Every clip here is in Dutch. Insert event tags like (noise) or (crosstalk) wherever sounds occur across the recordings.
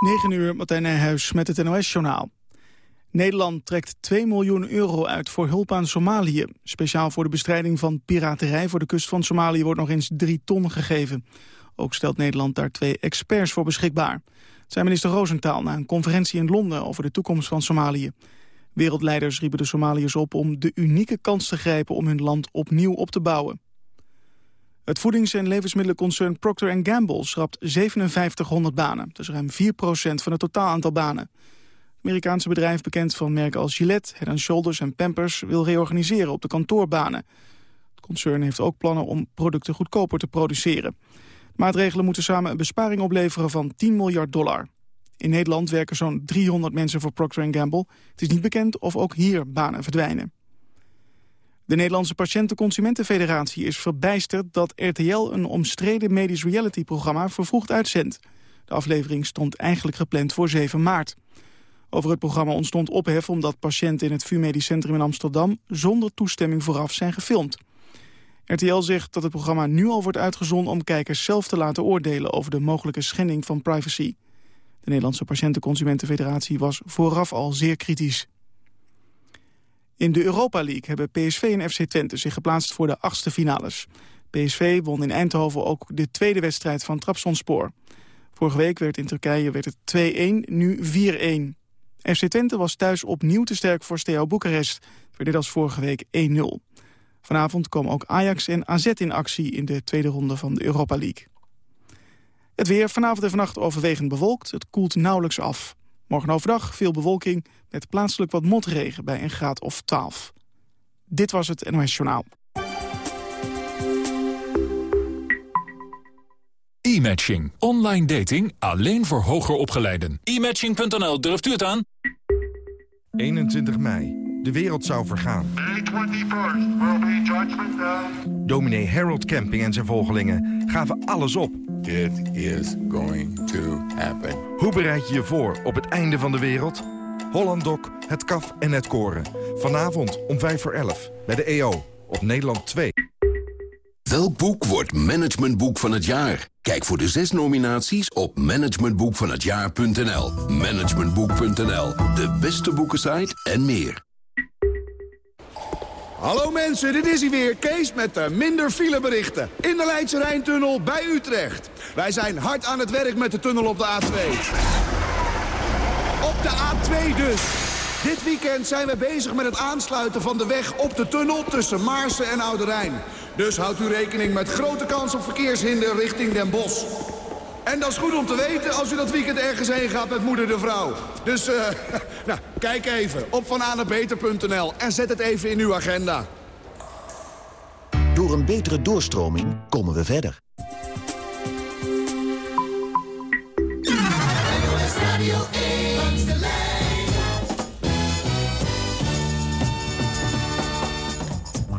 9 uur, Martijn Nijhuis met het NOS-journaal. Nederland trekt 2 miljoen euro uit voor hulp aan Somalië. Speciaal voor de bestrijding van piraterij voor de kust van Somalië wordt nog eens 3 ton gegeven. Ook stelt Nederland daar twee experts voor beschikbaar. Het zijn minister Roosentaal na een conferentie in Londen over de toekomst van Somalië. Wereldleiders riepen de Somaliërs op om de unieke kans te grijpen om hun land opnieuw op te bouwen. Het voedings- en levensmiddelenconcern Procter Gamble schrapt 5700 banen. Dat is ruim 4% van het totaal aantal banen. Het Amerikaanse bedrijf bekend van merken als Gillette, Head Shoulders en Pampers... wil reorganiseren op de kantoorbanen. Het concern heeft ook plannen om producten goedkoper te produceren. maatregelen moeten samen een besparing opleveren van 10 miljard dollar. In Nederland werken zo'n 300 mensen voor Procter Gamble. Het is niet bekend of ook hier banen verdwijnen. De Nederlandse Patiënten-Consumentenfederatie is verbijsterd dat RTL een omstreden medisch reality-programma vervroegd uitzendt. De aflevering stond eigenlijk gepland voor 7 maart. Over het programma ontstond ophef omdat patiënten in het VU Medisch Centrum in Amsterdam zonder toestemming vooraf zijn gefilmd. RTL zegt dat het programma nu al wordt uitgezonden om kijkers zelf te laten oordelen over de mogelijke schending van privacy. De Nederlandse Patiënten-Consumentenfederatie was vooraf al zeer kritisch. In de Europa League hebben PSV en FC Twente zich geplaatst voor de achtste finales. PSV won in Eindhoven ook de tweede wedstrijd van Trabzonspor. Vorige week werd in Turkije werd het 2-1, nu 4-1. FC Twente was thuis opnieuw te sterk voor Steaua Boekarest. Dit als vorige week 1-0. Vanavond komen ook Ajax en AZ in actie in de tweede ronde van de Europa League. Het weer vanavond en vannacht overwegend bewolkt. Het koelt nauwelijks af. Morgen overdag veel bewolking met plaatselijk wat motregen bij een graad of 12. Dit was het NOS Journaal. E-matching. Online dating alleen voor hoger opgeleiden. E-matching.nl, durft u het aan? 21 mei. De wereld zou vergaan. Dominee Harold Camping en zijn volgelingen gaven alles op It is going to happen. Hoe bereid je je voor op het einde van de wereld? Holland Doc, het kaf en het koren. Vanavond om 5 voor 11 bij de EO op Nederland 2. Welk boek wordt managementboek van het jaar? Kijk voor de zes nominaties op managementboekvanhetjaar.nl. Managementboek.nl, de beste boekensite en meer. Hallo mensen, dit is hij weer, Kees met de minder fileberichten. In de Leidse Rijntunnel bij Utrecht. Wij zijn hard aan het werk met de tunnel op de A2. Op de A2 dus. Dit weekend zijn we bezig met het aansluiten van de weg op de tunnel tussen Maarsen en Oude Rijn. Dus houdt u rekening met grote kans op verkeershinder richting Den Bosch. En dat is goed om te weten als u dat weekend ergens heen gaat met moeder de vrouw. Dus, eh, (laughs) nou, kijk even op vananabeter.nl en zet het even in uw agenda. Door een betere doorstroming komen we verder.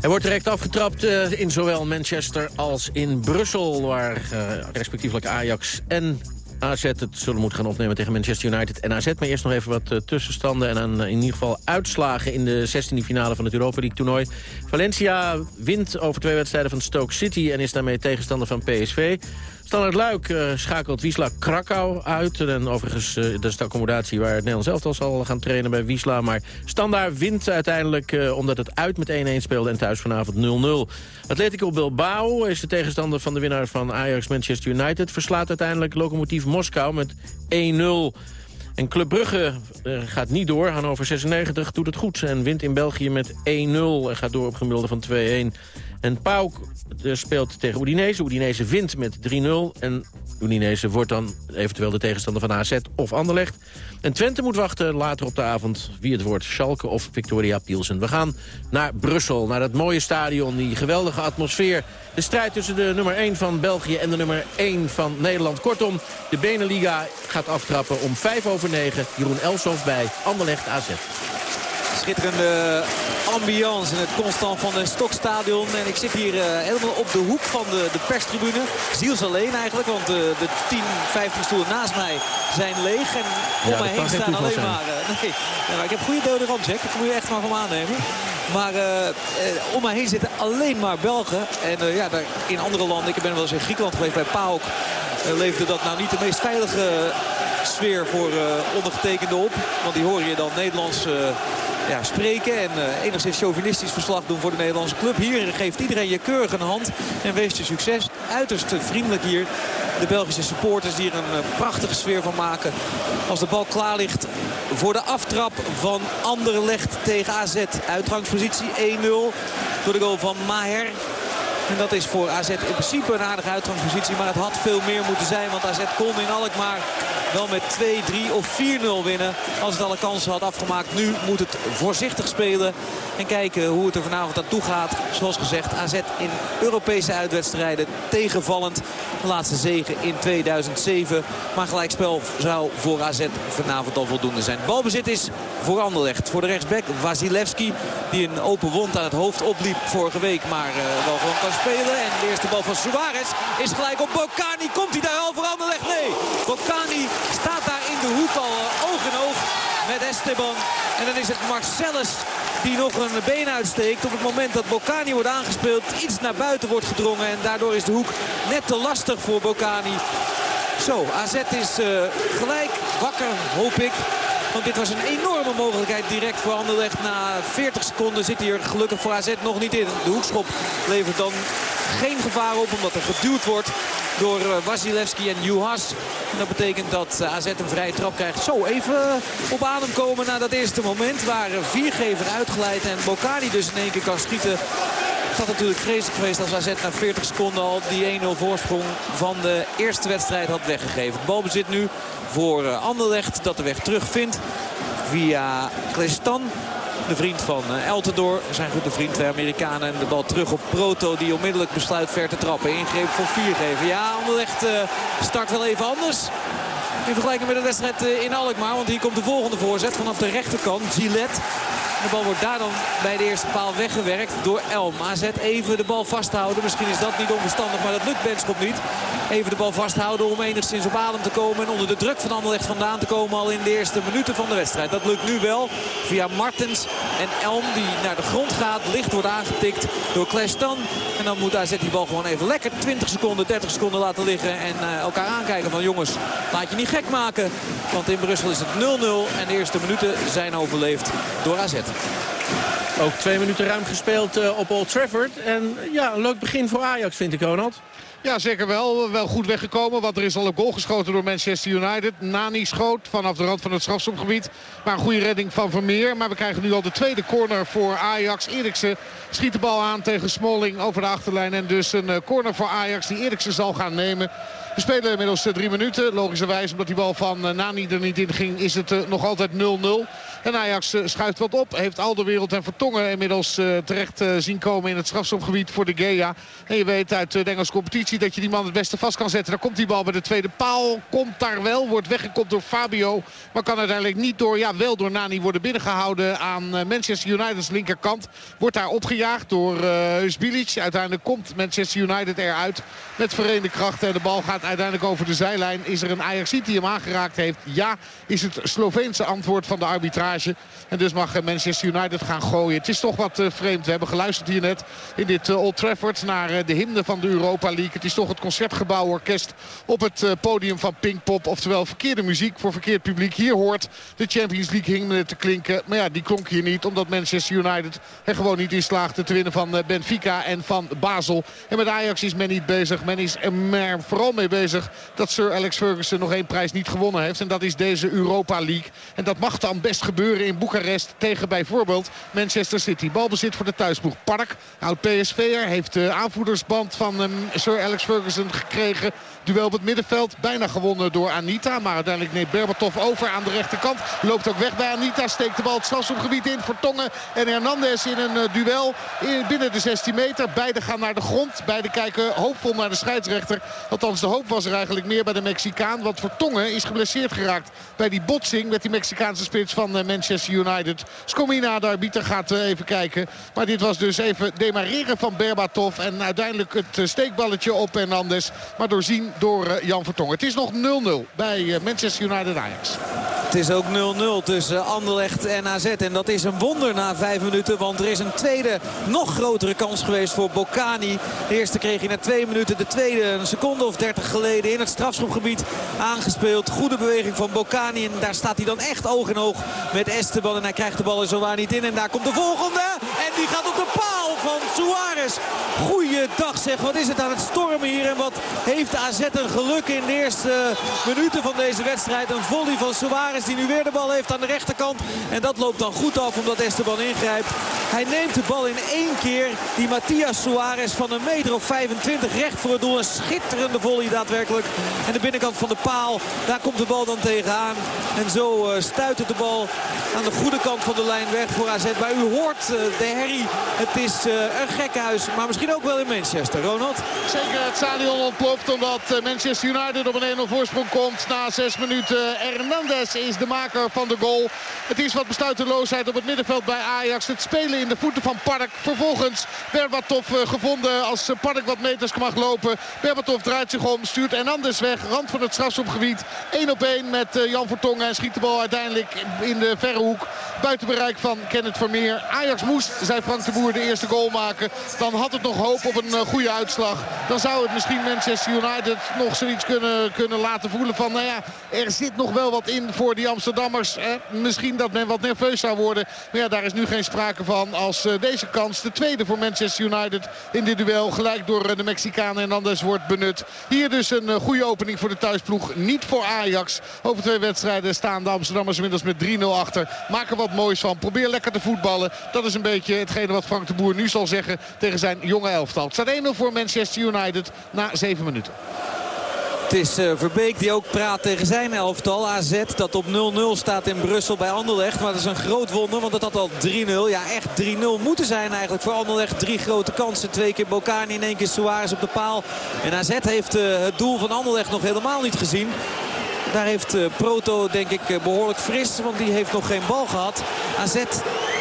Er wordt direct afgetrapt uh, in zowel Manchester als in Brussel... waar uh, respectievelijk Ajax en AZ het zullen moeten gaan opnemen tegen Manchester United en AZ. Maar eerst nog even wat uh, tussenstanden en in ieder geval uitslagen... in de 16e finale van het Europa League toernooi. Valencia wint over twee wedstrijden van Stoke City... en is daarmee tegenstander van PSV. Standard Luik uh, schakelt Wiesla Krakau uit. En overigens, uh, dat is de accommodatie waar het Nederlands elftal zal gaan trainen bij Wiesla. Maar Standaard wint uiteindelijk uh, omdat het uit met 1-1 speelde en thuis vanavond 0-0. Atletico Bilbao is de tegenstander van de winnaar van Ajax Manchester United. Verslaat uiteindelijk locomotief Moskou met 1-0. En Club Brugge gaat niet door. Hannover 96 doet het goed en wint in België met 1-0. En gaat door op gemiddelde van 2-1. En Pauk speelt tegen Udinese. Udinese wint met 3-0. En Udinese wordt dan eventueel de tegenstander van AZ of Anderlecht. En Twente moet wachten later op de avond wie het wordt. Schalke of Victoria Pielsen. We gaan naar Brussel, naar dat mooie stadion, die geweldige atmosfeer. De strijd tussen de nummer 1 van België en de nummer 1 van Nederland. Kortom, de Beneliga gaat aftrappen om 5 over 9. Jeroen Elsof bij Anderlecht AZ. Schitterende ambiance in het Constant van de Stokstadion. En ik zit hier uh, helemaal op de hoek van de, de perstribune. Ziels alleen eigenlijk, want uh, de 10, 15 stoelen naast mij zijn leeg. En om ja, mij heen staan alleen zijn. maar... Uh, (laughs) nee, ja, ik heb goede dode Jack. Dat moet je echt maar van me aannemen. Maar om mij heen zitten alleen maar Belgen. En ja, daar, in andere landen, ik ben wel eens in Griekenland geweest bij PAOK... leefde dat nou niet de meest veilige sfeer voor ondergetekende op. Want die hoor je dan Nederlands ja, spreken en uh, enigszins chauvinistisch verslag doen voor de Nederlandse club. Hier geeft iedereen je keurig een hand en wees je succes. Uiterst vriendelijk hier. De Belgische supporters die een uh, prachtige sfeer van maken. Als de bal klaar ligt voor de aftrap van Anderlecht tegen AZ. Uitgangspositie 1-0 door de goal van Maher. En dat is voor AZ in principe een aardige uitgangspositie. Maar het had veel meer moeten zijn. Want AZ kon in Alkmaar wel met 2, 3 of 4-0 winnen. Als het alle kansen had afgemaakt. Nu moet het voorzichtig spelen. En kijken hoe het er vanavond aan toe gaat. Zoals gezegd, AZ in Europese uitwedstrijden tegenvallend. De laatste zegen in 2007. Maar gelijkspel zou voor AZ vanavond al voldoende zijn. Balbezit is voor. Voor de rechtsback Wasilewski. Die een open wond aan het hoofd opliep vorige week. Maar uh, wel gewoon kan spelen. En de eerste bal van Suarez is gelijk op Bocani. Komt hij daar al voor Anderlecht? Bocani staat daar in de hoek al eh, oog in oog met Esteban. En dan is het Marcellus die nog een been uitsteekt. Op het moment dat Bocani wordt aangespeeld, iets naar buiten wordt gedrongen. En daardoor is de hoek net te lastig voor Bocani. Zo, AZ is uh, gelijk wakker, hoop ik. Want dit was een enorme mogelijkheid direct voor Anderlecht. Na 40 seconden zit hij er gelukkig voor AZ nog niet in. De hoekschop levert dan geen gevaar op omdat er geduwd wordt door eh, Wasilewski en Juhas. En dat betekent dat eh, AZ een vrije trap krijgt. Zo, even op adem komen na dat eerste moment waar Viergever uitgeleid en Bocani dus in één keer kan schieten. Het had natuurlijk vreselijk geweest als AZ na 40 seconden al die 1-0 voorsprong van de eerste wedstrijd had weggegeven. Balbezit nu voor eh, Anderlecht dat de weg terugvindt via Klestan. De vriend van eh, Eltendoor, zijn goede vriend, de Amerikanen. En de bal terug op Proto die onmiddellijk besluit ver te trappen. Ingreep voor geven. Ja, Anderlecht uh, start wel even anders. In vergelijking met de wedstrijd in Alkmaar. Want hier komt de volgende voorzet vanaf de rechterkant. Gillette de bal wordt daar dan bij de eerste paal weggewerkt door Elm. AZ even de bal vasthouden. Misschien is dat niet onverstandig, maar dat lukt Benschop niet. Even de bal vasthouden om enigszins op adem te komen. En onder de druk van Anderlecht vandaan te komen al in de eerste minuten van de wedstrijd. Dat lukt nu wel via Martens en Elm die naar de grond gaat. Licht wordt aangetikt door Klestan. En dan moet AZ die bal gewoon even lekker 20 seconden, 30 seconden laten liggen. En uh, elkaar aankijken van jongens, laat je niet gek maken. Want in Brussel is het 0-0 en de eerste minuten zijn overleefd door AZ. Ook twee minuten ruim gespeeld uh, op Old Trafford. En ja, een leuk begin voor Ajax vind ik, Ronald. Ja, zeker wel. Wel goed weggekomen. Want er is al een goal geschoten door Manchester United. Nani schoot vanaf de rand van het strafschopgebied. Maar een goede redding van Vermeer. Maar we krijgen nu al de tweede corner voor Ajax. Eriksen schiet de bal aan tegen Smalling over de achterlijn. En dus een eh, corner voor Ajax die Eriksen zal gaan nemen. We spelen inmiddels eh, drie minuten. Logischerwijs, omdat die bal van eh, Nani er niet in ging, is het nog altijd 0-0. En Ajax schuift wat op. Heeft al de wereld en Vertongen inmiddels terecht zien komen in het strafschopgebied voor de Gea. En je weet uit de Engelse competitie dat je die man het beste vast kan zetten. Dan komt die bal bij de tweede paal. Komt daar wel. Wordt weggekopt door Fabio. Maar kan uiteindelijk niet door, ja wel door Nani worden binnengehouden aan Manchester United's linkerkant. Wordt daar opgejaagd door uh, Uiteindelijk komt Manchester United eruit met verenigde krachten. En de bal gaat uiteindelijk over de zijlijn. Is er een Ajax die hem aangeraakt heeft? Ja, is het Sloveense antwoord van de arbitrage. En dus mag Manchester United gaan gooien. Het is toch wat uh, vreemd. We hebben geluisterd hier net in dit uh, Old Trafford naar de hymne van de Europa League. Het is toch het Concertgebouworkest op het podium van Pinkpop. Oftewel verkeerde muziek voor verkeerd publiek. Hier hoort de Champions League hymne te klinken. Maar ja, die klonk hier niet omdat Manchester United er gewoon niet in slaagde te winnen van Benfica en van Basel. En met Ajax is men niet bezig. Men is er vooral mee bezig dat Sir Alex Ferguson nog één prijs niet gewonnen heeft. En dat is deze Europa League. En dat mag dan best gebeuren in Boekarest tegen bijvoorbeeld Manchester City. Balbezit voor de thuisploeg. Park, oud PSV'er, heeft de aanvoerdersband van um, Sir Alex Ferguson gekregen. Duel op het middenveld. Bijna gewonnen door Anita. Maar uiteindelijk neemt Berbatov over aan de rechterkant. Loopt ook weg bij Anita. Steekt de bal het strafschopgebied in voor Tongen. En Hernandez in een uh, duel binnen de 16 meter. Beide gaan naar de grond. Beide kijken hoopvol naar de scheidsrechter. Althans de hoop was er eigenlijk meer bij de Mexicaan. Want Vertongen is geblesseerd geraakt bij die botsing met die Mexicaanse spits van uh, Manchester United. Scomina, de arbiter, gaat uh, even kijken. Maar dit was dus even demareren van Berbatov. En uiteindelijk het steekballetje op Hernandez. Maar doorzien door Jan Vertongen. Het is nog 0-0 bij Manchester United Ajax. Het is ook 0-0 tussen Anderlecht en AZ. En dat is een wonder na vijf minuten. Want er is een tweede, nog grotere kans geweest voor Bocani. De eerste kreeg hij na twee minuten. De tweede een seconde of dertig geleden in het strafschopgebied aangespeeld. Goede beweging van Bocani. En daar staat hij dan echt oog in oog met Esteban. En hij krijgt de bal er zowaar niet in. En daar komt de volgende. En die gaat op de paal van Suarez. Goeiedag zeg. Wat is het aan het stormen hier. En wat heeft AZ een geluk in de eerste minuten van deze wedstrijd. Een volley van Suarez die nu weer de bal heeft aan de rechterkant. En dat loopt dan goed af omdat Esteban ingrijpt. Hij neemt de bal in één keer. Die Matthias Suarez van een meter of 25 recht voor het doel. Een schitterende volley daadwerkelijk. En de binnenkant van de paal. Daar komt de bal dan tegenaan. En zo uh, stuit het de bal aan de goede kant van de lijn weg voor AZ. Maar u hoort uh, de herrie. Het is uh, een gekkenhuis. Maar misschien ook wel in Manchester. Ronald? Zeker het stadion ontploft omdat Manchester United op een 1-0 voorsprong komt. Na zes minuten Hernandez is de maker van de goal. Het is wat besluiteloosheid op het middenveld bij Ajax. Het spelen in de voeten van Park. Vervolgens Berbatov gevonden als Park wat meters mag lopen. Berbatov draait zich om, stuurt Hernandez weg. Rand van het strafschopgebied. 1 op 1 met Jan Vertongen. En schiet de bal uiteindelijk in de verre hoek. Buiten bereik van Kenneth Vermeer. Ajax moest, zei Frank de Boer, de eerste goal maken. Dan had het nog hoop op een goede uitslag. Dan zou het misschien Manchester United nog zoiets kunnen, kunnen laten voelen van... nou ja, er zit nog wel wat in voor die Amsterdammers. Eh, misschien dat men wat nerveus zou worden. Maar ja, daar is nu geen sprake van als uh, deze kans, de tweede voor Manchester United in dit duel, gelijk door uh, de Mexicanen en anders wordt benut. Hier dus een uh, goede opening voor de thuisploeg. Niet voor Ajax. Over twee wedstrijden staan de Amsterdammers inmiddels met 3-0 achter. Maak er wat moois van. Probeer lekker te voetballen. Dat is een beetje hetgene wat Frank de Boer nu zal zeggen tegen zijn jonge elftal. Het staat 1-0 voor Manchester United na 7 minuten. Het is uh, Verbeek die ook praat tegen zijn elftal. AZ dat op 0-0 staat in Brussel bij Anderlecht. Maar dat is een groot wonder, want dat had al 3-0. Ja, echt 3-0 moeten zijn eigenlijk voor Anderlecht. Drie grote kansen. Twee keer Bocani in één keer Suarez op de paal. En AZ heeft uh, het doel van Anderlecht nog helemaal niet gezien. Daar heeft uh, Proto denk ik behoorlijk fris, want die heeft nog geen bal gehad. AZ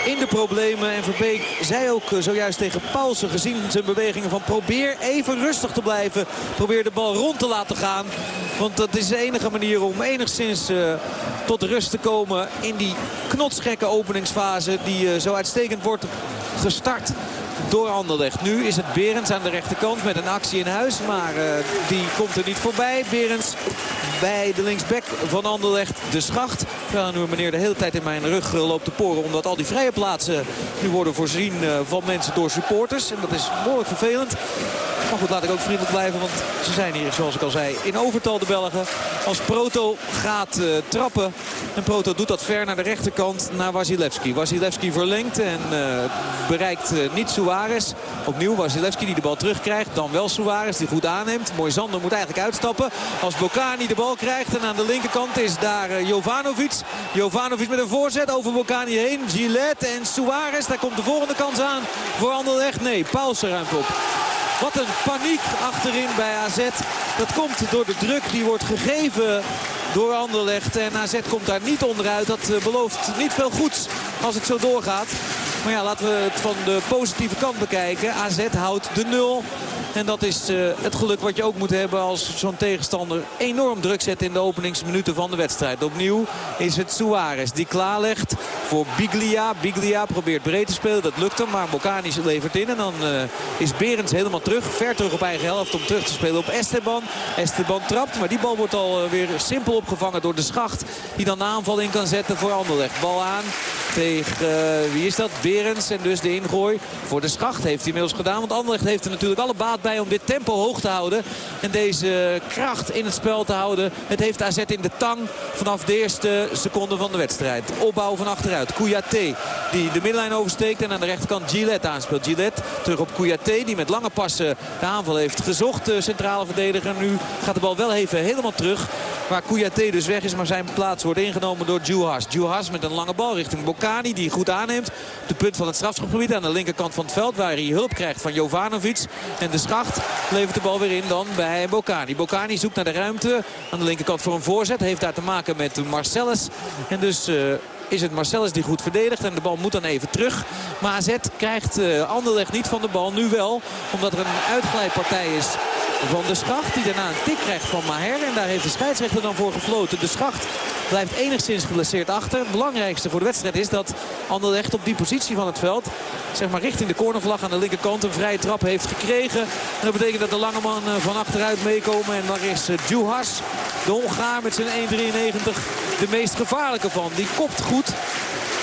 in de problemen. En Verbeek zei ook zojuist tegen Paulsen gezien zijn bewegingen van probeer even rustig te blijven. Probeer de bal rond te laten gaan. Want dat is de enige manier om enigszins tot rust te komen in die knotsgekke openingsfase die zo uitstekend wordt gestart door Anderlecht. Nu is het Berends aan de rechterkant met een actie in huis. Maar uh, die komt er niet voorbij. Berends bij de linksback van Anderlecht. De schacht. Ja, nu meneer de hele tijd in mijn rug loopt te poren. Omdat al die vrije plaatsen nu worden voorzien uh, van mensen door supporters. En dat is behoorlijk vervelend. Maar goed, laat ik ook vriendelijk blijven. Want ze zijn hier, zoals ik al zei, in overtal de Belgen. Als Proto gaat uh, trappen. En Proto doet dat ver naar de rechterkant naar Wasilewski. Wasilewski verlengt en bereikt niet Suarez. Opnieuw Wasilewski die de bal terugkrijgt. Dan wel Suarez die goed aanneemt. Mooi Zander moet eigenlijk uitstappen. Als Bocani de bal krijgt. En aan de linkerkant is daar uh, Jovanovic. Jovanovic met een voorzet over Bocani heen. Gillette en Suarez. Daar komt de volgende kans aan voor Anderlecht. Nee, Paulsen ruimt op. Wat een paniek achterin bij AZ. Dat komt door de druk die wordt gegeven door Anderlecht. En AZ komt daar niet onderuit. Dat belooft niet veel goeds als het zo doorgaat. Maar ja, laten we het van de positieve kant bekijken. AZ houdt de nul. En dat is uh, het geluk wat je ook moet hebben als zo'n tegenstander enorm druk zet in de openingsminuten van de wedstrijd. Opnieuw is het Suarez die klaarlegt voor Biglia. Biglia probeert breed te spelen, dat lukt hem. Maar Bocani levert in en dan uh, is Berends helemaal terug. Ver terug op eigen helft om terug te spelen op Esteban. Esteban trapt, maar die bal wordt alweer simpel opgevangen door de schacht. Die dan de aanval in kan zetten voor Anderlecht. Bal aan tegen, wie is dat? Berends en dus de ingooi voor de schacht heeft hij inmiddels gedaan. Want Anderlecht heeft er natuurlijk alle baat bij om dit tempo hoog te houden. En deze kracht in het spel te houden. Het heeft AZ in de tang vanaf de eerste seconde van de wedstrijd. Opbouw van achteruit. Kouyaté die de middenlijn oversteekt en aan de rechterkant Gillette aanspeelt. Gillette terug op Kouyaté die met lange passen de aanval heeft gezocht. De centrale verdediger. Nu gaat de bal wel even helemaal terug. Waar Kouyaté dus weg is, maar zijn plaats wordt ingenomen door Juhas. Juhas met een lange bal richting Bocani die goed aanneemt. De punt van het strafschopgebied aan de linkerkant van het veld. Waar hij hulp krijgt van Jovanovic. En de levert de bal weer in dan bij Bocani. Bocani zoekt naar de ruimte aan de linkerkant voor een voorzet. Heeft daar te maken met Marcellus. En dus... Uh, is het Marcellus die goed verdedigt. En de bal moet dan even terug. Maar AZ krijgt uh, Anderlecht niet van de bal. Nu wel, omdat er een uitglijpartij is van de Schacht. Die daarna een tik krijgt van Maher. En daar heeft de scheidsrechter dan voor gefloten. De Schacht Blijft enigszins geblesseerd achter. Het belangrijkste voor de wedstrijd is dat Anderlecht op die positie van het veld... zeg maar richting de cornervlag aan de linkerkant een vrije trap heeft gekregen. En dat betekent dat de lange man van achteruit meekomen. En daar is Juhas, de Hongaar met zijn 1,93, de meest gevaarlijke van. Die kopt goed.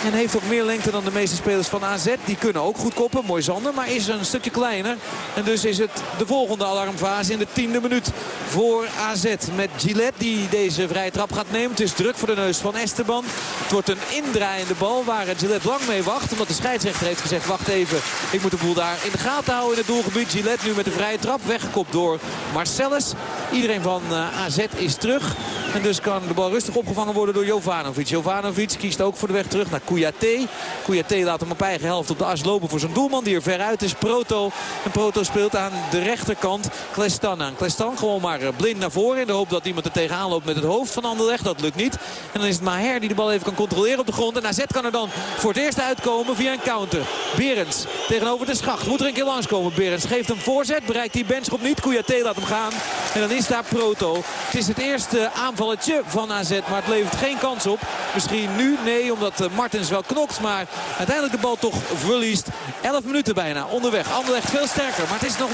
En heeft ook meer lengte dan de meeste spelers van AZ. Die kunnen ook goed koppen. Mooi Zander. Maar is een stukje kleiner. En dus is het de volgende alarmfase in de tiende minuut voor AZ. Met Gillette die deze vrije trap gaat nemen. Het is druk voor de neus van Esteban. Het wordt een indraaiende bal waar Gillette lang mee wacht. Omdat de scheidsrechter heeft gezegd wacht even. Ik moet de boel daar in de gaten houden in het doelgebied. Gillette nu met de vrije trap. Weggekopt door Marcellus. Iedereen van eh, AZ is terug. En dus kan de bal rustig opgevangen worden door Jovanovic. Jovanovic kiest ook voor de weg terug naar Kouyaté. Kouyaté laat hem op eigen helft op de as lopen voor zijn doelman. Die er veruit is. Proto. En Proto speelt aan de rechterkant Klestan aan. Klestan gewoon maar eh, blind naar voren. In de hoop dat iemand er tegenaan loopt met het hoofd van Anderlecht. Dat lukt niet. En dan is het Maher die de bal even kan controleren op de grond. En AZ kan er dan voor het eerst uitkomen via een counter. Berends tegenover de schacht. Moet er een keer langskomen. Berends geeft een voorzet. Bereikt die benchop niet. Kouyaté laat hem gaan. En dan is daar Proto. Het is het eerste van AZ. Maar het levert geen kans op. Misschien nu. Nee, omdat eh, Martens wel knokt. Maar uiteindelijk de bal toch verliest. 11 minuten bijna onderweg. Anderlecht veel sterker. Maar het is nog 0-0.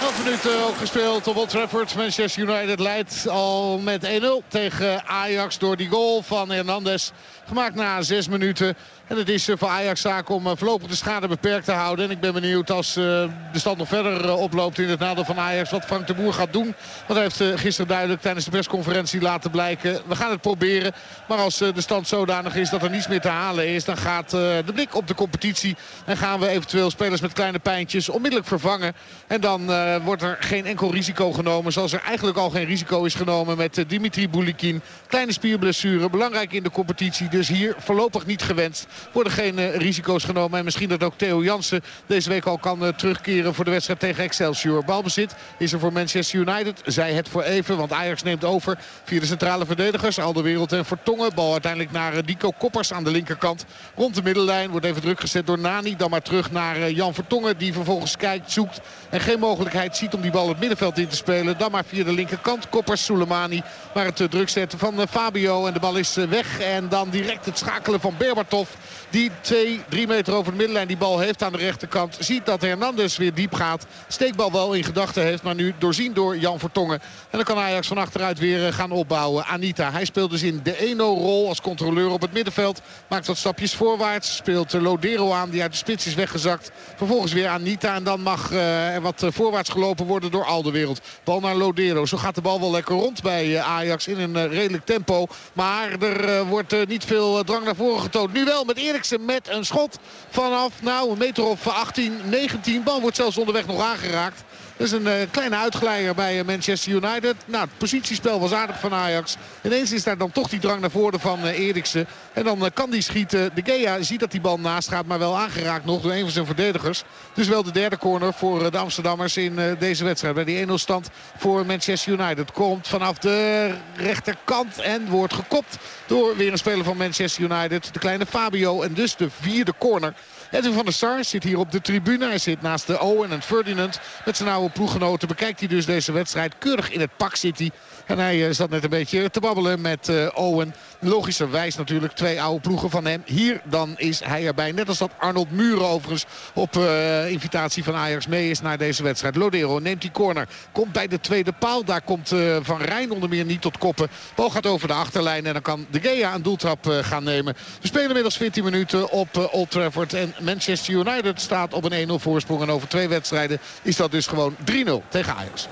11 minuten ook gespeeld op Old Trafford. Manchester United leidt al met 1-0 tegen Ajax door die goal van Hernandez. Gemaakt na 6 minuten. En het is eh, voor Ajax zaak om eh, voorlopig de schade beperkt te houden. En ik ben benieuwd als eh, de stand nog verder oploopt in het nadeel van Ajax. Wat Frank de Boer gaat doen. Want hij heeft gisteren duidelijk tijdens de persconferentie laten blijken. We gaan het proberen. Maar als de stand zodanig is dat er niets meer te halen is. Dan gaat de blik op de competitie. En gaan we eventueel spelers met kleine pijntjes onmiddellijk vervangen. En dan wordt er geen enkel risico genomen. Zoals er eigenlijk al geen risico is genomen met Dimitri Boulikin. Kleine spierblessure. Belangrijk in de competitie. Dus hier voorlopig niet gewenst worden geen eh, risico's genomen. En misschien dat ook Theo Jansen deze week al kan eh, terugkeren voor de wedstrijd tegen Excelsior. Balbezit is er voor Manchester United. Zij het voor even, want Ajax neemt over via de centrale verdedigers. Al wereld en Vertongen. Bal uiteindelijk naar eh, Dico Koppers aan de linkerkant. Rond de middenlijn wordt even druk gezet door Nani. Dan maar terug naar Jan Vertongen die vervolgens kijkt, zoekt. En geen mogelijkheid ziet om die bal het middenveld in te spelen. Dan maar via de linkerkant. Koppers, Soleimani. Maar het druk zetten van Fabio. En de bal is weg. En dan direct het schakelen van Berbatov. Die 2, 3 meter over de middenlijn die bal heeft aan de rechterkant. Ziet dat Hernandez weer diep gaat. Steekbal wel in gedachten heeft. Maar nu doorzien door Jan Vertongen. En dan kan Ajax van achteruit weer eh, gaan opbouwen. Anita, hij speelt dus in de 1-0-rol als controleur op het middenveld. Maakt wat stapjes voorwaarts. Speelt Lodero aan die uit de spits is weggezakt. Vervolgens weer Anita. En dan mag uh, er wat eh, voorwaarts gelopen worden door Alderwereld. Bal naar Lodero. Zo gaat de bal wel lekker rond bij Ajax in een redelijk tempo. Maar er wordt niet veel drang naar voren getoond. Nu wel met Erik met een schot vanaf nou, een meter of 18, 19. Bal wordt zelfs onderweg nog aangeraakt. Is een uh, kleine uitglijder bij uh, Manchester United. Nou, het positiespel was aardig van Ajax. Ineens is daar dan toch die drang naar voren van uh, Eriksen. En dan kan die schieten. De Gea ziet dat die bal naast gaat, maar wel aangeraakt nog door een van zijn verdedigers. Dus wel de derde corner voor de Amsterdammers in deze wedstrijd. Bij die 1-0 stand voor Manchester United. Komt vanaf de rechterkant en wordt gekopt door weer een speler van Manchester United. De kleine Fabio en dus de vierde corner Edwin van der Sar zit hier op de tribune. Hij zit naast de Owen en Ferdinand. Met zijn oude ploeggenoten bekijkt hij dus deze wedstrijd. Keurig in het pak zit. En hij eh, zat net een beetje te babbelen met uh, Owen. Logischerwijs natuurlijk twee oude ploegen van hem. Hier dan is hij erbij. Net als dat Arnold Muren overigens op uh, invitatie van Ajax mee is naar deze wedstrijd. Lodero neemt die corner. Komt bij de tweede paal. Daar komt Van Rijn onder meer niet tot koppen. Bal gaat over de achterlijn. En dan kan De Gea een doeltrap gaan nemen. We spelen inmiddels 14 minuten op Old Trafford. En Manchester United staat op een 1-0 voorsprong. En over twee wedstrijden is dat dus gewoon 3-0 tegen Ajax.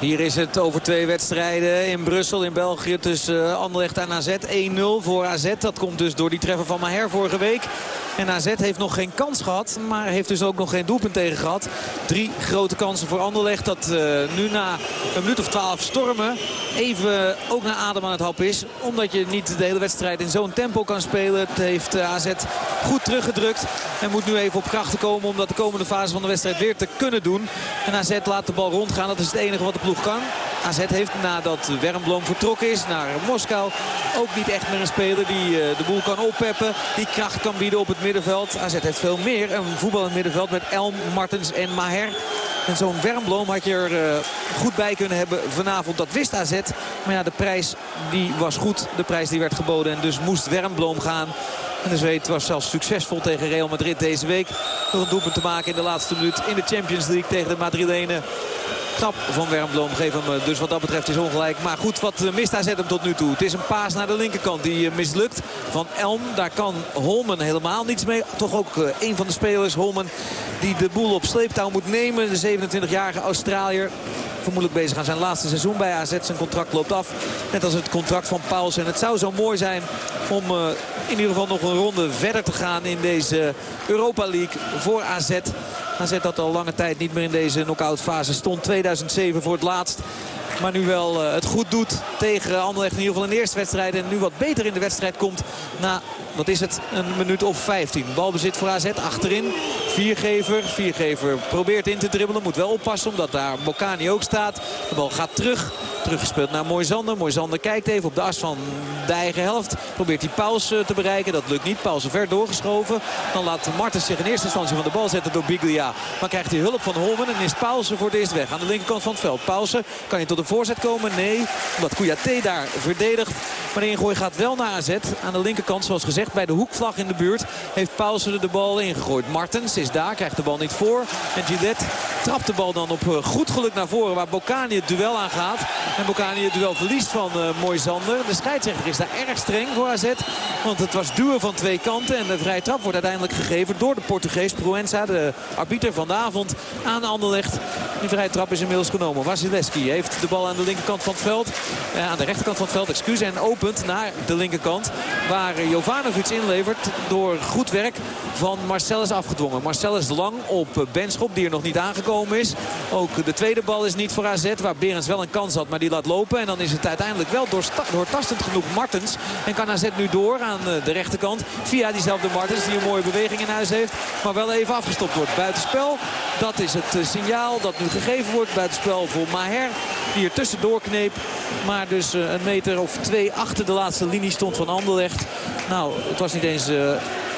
Hier is het over twee wedstrijden in Brussel, in België tussen uh, Anderlecht en AZ. 1-0 voor AZ. Dat komt dus door die treffer van Maher vorige week. En AZ heeft nog geen kans gehad, maar heeft dus ook nog geen doelpunt tegen gehad. Drie grote kansen voor Anderlecht. Dat uh, nu na een minuut of twaalf stormen even ook naar adem aan het hap is. Omdat je niet de hele wedstrijd in zo'n tempo kan spelen. Het heeft uh, AZ goed teruggedrukt. En moet nu even op krachten komen om dat de komende fase van de wedstrijd weer te kunnen doen. En AZ laat de bal rondgaan. Dat is het enige wat de ploeg kan. AZ heeft nadat Wernbloem vertrokken is naar Moskou ook niet echt meer een speler die uh, de boel kan oppeppen. Die kracht kan bieden op het middenveld. AZ heeft veel meer. Een voetbal in het middenveld met Elm, Martens en Maher. En zo'n Wermbloom had je er uh, goed bij kunnen hebben vanavond. Dat wist AZ. Maar ja, de prijs die was goed. De prijs die werd geboden. En dus moest Wermbloom gaan. En de Zweed was zelfs succesvol tegen Real Madrid deze week. Door een doelpunt te maken in de laatste minuut in de Champions League tegen de Madrilenen. Knap van Wermbloom. Geef hem eh, dus wat dat betreft is ongelijk. Maar goed, wat eh, mist zet hem tot nu toe. Het is een paas naar de linkerkant die eh, mislukt. Van Elm, daar kan Holmen helemaal niets mee. Toch ook een van de spelers, Holmen, die de boel op sleeptouw moet nemen. De 27-jarige Australiër vermoedelijk bezig aan zijn laatste seizoen bij AZ. Zijn contract loopt af. Net als het contract van Pauls. En het zou zo mooi zijn om in ieder geval nog een ronde verder te gaan in deze Europa League voor AZ. AZ dat al lange tijd niet meer in deze knock fase stond. 2007 voor het laatst. Maar nu wel uh, het goed doet tegen Anderlecht in ieder geval in de eerste wedstrijd. En nu wat beter in de wedstrijd komt na, wat is het, een minuut of 15. Balbezit voor AZ achterin. Viergever. Viergever probeert in te dribbelen. Moet wel oppassen omdat daar Bocani ook staat. De bal gaat terug. Teruggespeeld naar Moisander. Moisander kijkt even op de as van de eigen helft. Probeert hij Pauls eh, te bereiken. Dat lukt niet. Pauls ver doorgeschoven. Dan laat Martens zich in eerste instantie van de bal zetten door Biglia. Maar krijgt hij hulp van Holmen en is Paulsen voor het eerst weg. Aan de linkerkant van het veld. Paulsen kan je tot een voorzet komen? Nee. Omdat Kouyaté daar verdedigt. Maar de ingooi gaat wel naar AZ. Aan de linkerkant, zoals gezegd, bij de hoekvlag in de buurt... heeft Paulsen de bal ingegooid. Martens is daar, krijgt de bal niet voor. En Gillette trapt de bal dan op eh, goed geluk naar voren... waar Bocani het duel aangaat. En Bocani het duel verliest van uh, Moisander. De scheidsrechter is daar erg streng voor AZ. Want het was duur van twee kanten. En de vrije trap wordt uiteindelijk gegeven door de Portugees Proenza. De arbiter van de avond aan Anderlecht. Die vrije trap is inmiddels genomen. Wasilewski heeft de bal aan de linkerkant van het veld. Eh, aan de rechterkant van het veld, excuus. En opent naar de linkerkant. Waar Jovanovic inlevert door goed werk van Marcel is afgedwongen. Marcel is lang op Benschop die er nog niet aangekomen is. Ook de tweede bal is niet voor AZ. Waar Berens wel een kans had, maar die laat lopen. En dan is het uiteindelijk wel doortastend genoeg Martens. En kan AZ nu door aan eh, de rechterkant. Via diezelfde Martens die een mooie beweging in huis heeft. Maar wel even afgestopt wordt. Buitenspel. Dat is het eh, signaal dat nu gegeven wordt. Buitenspel voor Maher. Die er tussendoor kneep. Maar dus eh, een meter of twee achter de laatste linie stond van Anderlecht. Nou, het was niet eens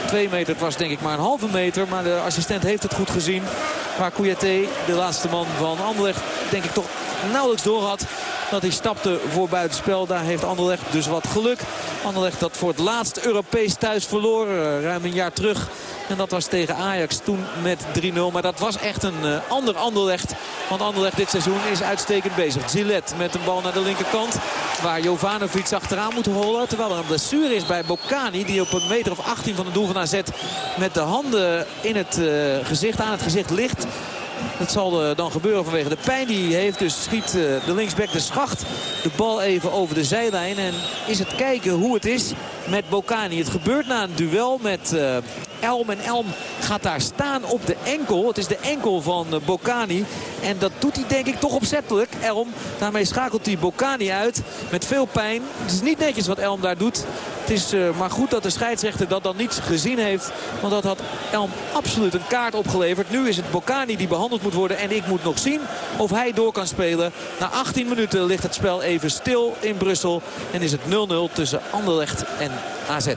twee meter. Het was denk ik maar een halve meter. Maar de assistent heeft het goed gezien. Waar Kouyaté, de laatste man van Anderlecht, denk ik toch nauwelijks door had dat hij stapte voor buitenspel. Daar heeft Anderlecht dus wat geluk. Anderlecht dat voor het laatst Europees thuis verloor. Eh, ruim een jaar terug. En dat was tegen Ajax toen met 3-0. Maar dat was echt een uh, ander Anderlecht. Want Anderlecht dit seizoen is uitstekend bezig. Zilet met een bal naar de linkerkant. Waar Jovanovic achteraan moet hollen. Terwijl er een blessure is bij Bocani. Die op een meter of 18 van het doel van AZ met de handen in het uh, gezicht, aan het gezicht ligt. Dat zal eh, dan gebeuren vanwege de pijn die hij heeft. Dus schiet eh, de linksback de schacht de bal even over de zijlijn. En is het kijken hoe het is met Bocani. Het gebeurt na een duel met uh, Elm. En Elm gaat daar staan op de enkel. Het is de enkel van uh, Bocani. En dat doet hij denk ik toch opzettelijk, Elm. Daarmee schakelt hij Bocani uit met veel pijn. Het is niet netjes wat Elm daar doet. Het is uh, maar goed dat de scheidsrechter dat dan niet gezien heeft. Want dat had Elm absoluut een kaart opgeleverd. Nu is het Bocani die behandeld moet worden. En ik moet nog zien of hij door kan spelen. Na 18 minuten ligt het spel even stil in Brussel. En is het 0-0 tussen Anderlecht en AZ.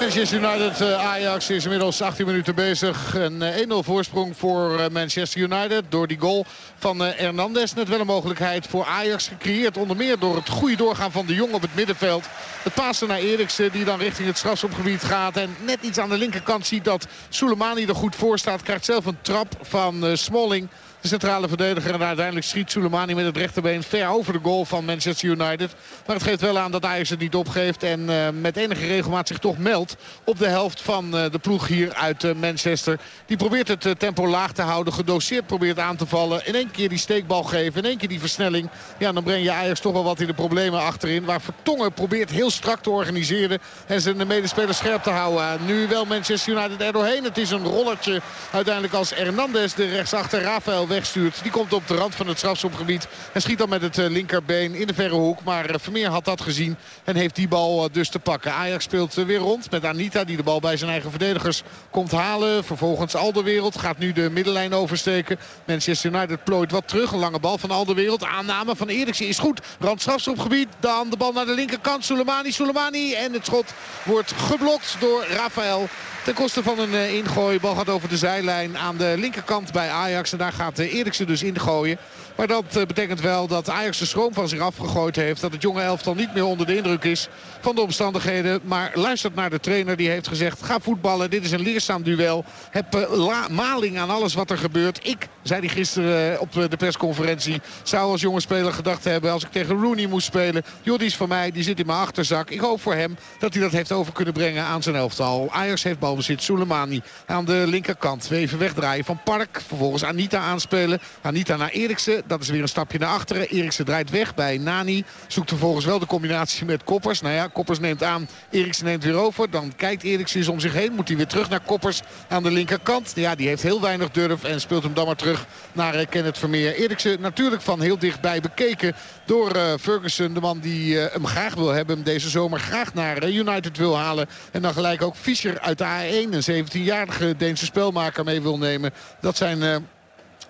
Manchester United eh, Ajax is inmiddels 18 minuten bezig. Een 1-0 eh, voorsprong voor eh, Manchester United door die goal van Hernandez. Net wel een mogelijkheid voor Ajax gecreëerd. Onder meer door het goede doorgaan van de Jong op het middenveld. Het pasen naar Eriksen die dan richting het strafschopgebied gaat. En net iets aan de linkerkant ziet dat Soleimani er goed voor staat. Krijgt zelf een trap van Smalling de centrale verdediger. En uiteindelijk schiet Soleimani met het rechterbeen ver over de goal van Manchester United. Maar het geeft wel aan dat Ajax het niet opgeeft. En uh, met enige regelmaat zich toch meldt op de helft van uh, de ploeg hier uit uh, Manchester. Die probeert het tempo laag te houden. Gedoseerd probeert aan te vallen. In één keer die steekbal geven. In één keer die versnelling. Ja, dan breng je Ajax toch wel wat in de problemen achterin. Waar Vertongen probeert heel strak te organiseren. En zijn medespelers scherp te houden. Nu wel Manchester United er doorheen. Het is een rollertje uiteindelijk als Hernandez de rechtsachter Rafael wegstuurt. Die komt op de rand van het strafschopgebied. En schiet dan met het eh, linkerbeen in de verre hoek. Maar eh, Vermeer had dat gezien en heeft die bal eh, dus te pakken. Ajax speelt weer rond met Anita die de bal bij zijn eigen verdedigers komt halen. Vervolgens Alderwereld gaat nu de middenlijn oversteken. Manchester United plooit wat terug. Een lange bal van Alderwereld. Aanname van Eriksen is goed. Rand strafschopgebied. Dan de bal naar de linkerkant. Soleimani, Soleimani. En het schot wordt geblokt door Rafael. Ten koste van een uh, ingooi. Bal gaat over de zijlijn aan de linkerkant bij Ajax. En daar gaat uh, Eriksen dus ingooien. Maar dat uh, betekent wel dat Ajax de schroom van zich afgegooid heeft. Dat het jonge elftal niet meer onder de indruk is van de omstandigheden. Maar luistert naar de trainer die heeft gezegd... ga voetballen, dit is een leerzaam duel. Heb maling aan alles wat er gebeurt. Ik, zei hij gisteren op de persconferentie... zou als jonge speler gedacht hebben... als ik tegen Rooney moest spelen... joh, is van mij, die zit in mijn achterzak. Ik hoop voor hem dat hij dat heeft over kunnen brengen aan zijn elftal. Ajax heeft balbezit. Soleimani aan de linkerkant. Even wegdraaien van Park. Vervolgens Anita aanspelen. Anita naar Eriksen. Dat is weer een stapje naar achteren. Eriksen draait weg bij Nani. Zoekt vervolgens wel de combinatie met Koppers. Nou ja, Koppers neemt aan. Eriksen neemt weer over. Dan kijkt Eriksen eens om zich heen. Moet hij weer terug naar Koppers aan de linkerkant. Ja, die heeft heel weinig durf. En speelt hem dan maar terug naar uh, Kenneth Vermeer. Eriksen natuurlijk van heel dichtbij bekeken door uh, Ferguson. De man die uh, hem graag wil hebben. Deze zomer graag naar United wil halen. En dan gelijk ook Fischer uit de A1. Een 17-jarige Deense spelmaker mee wil nemen. Dat zijn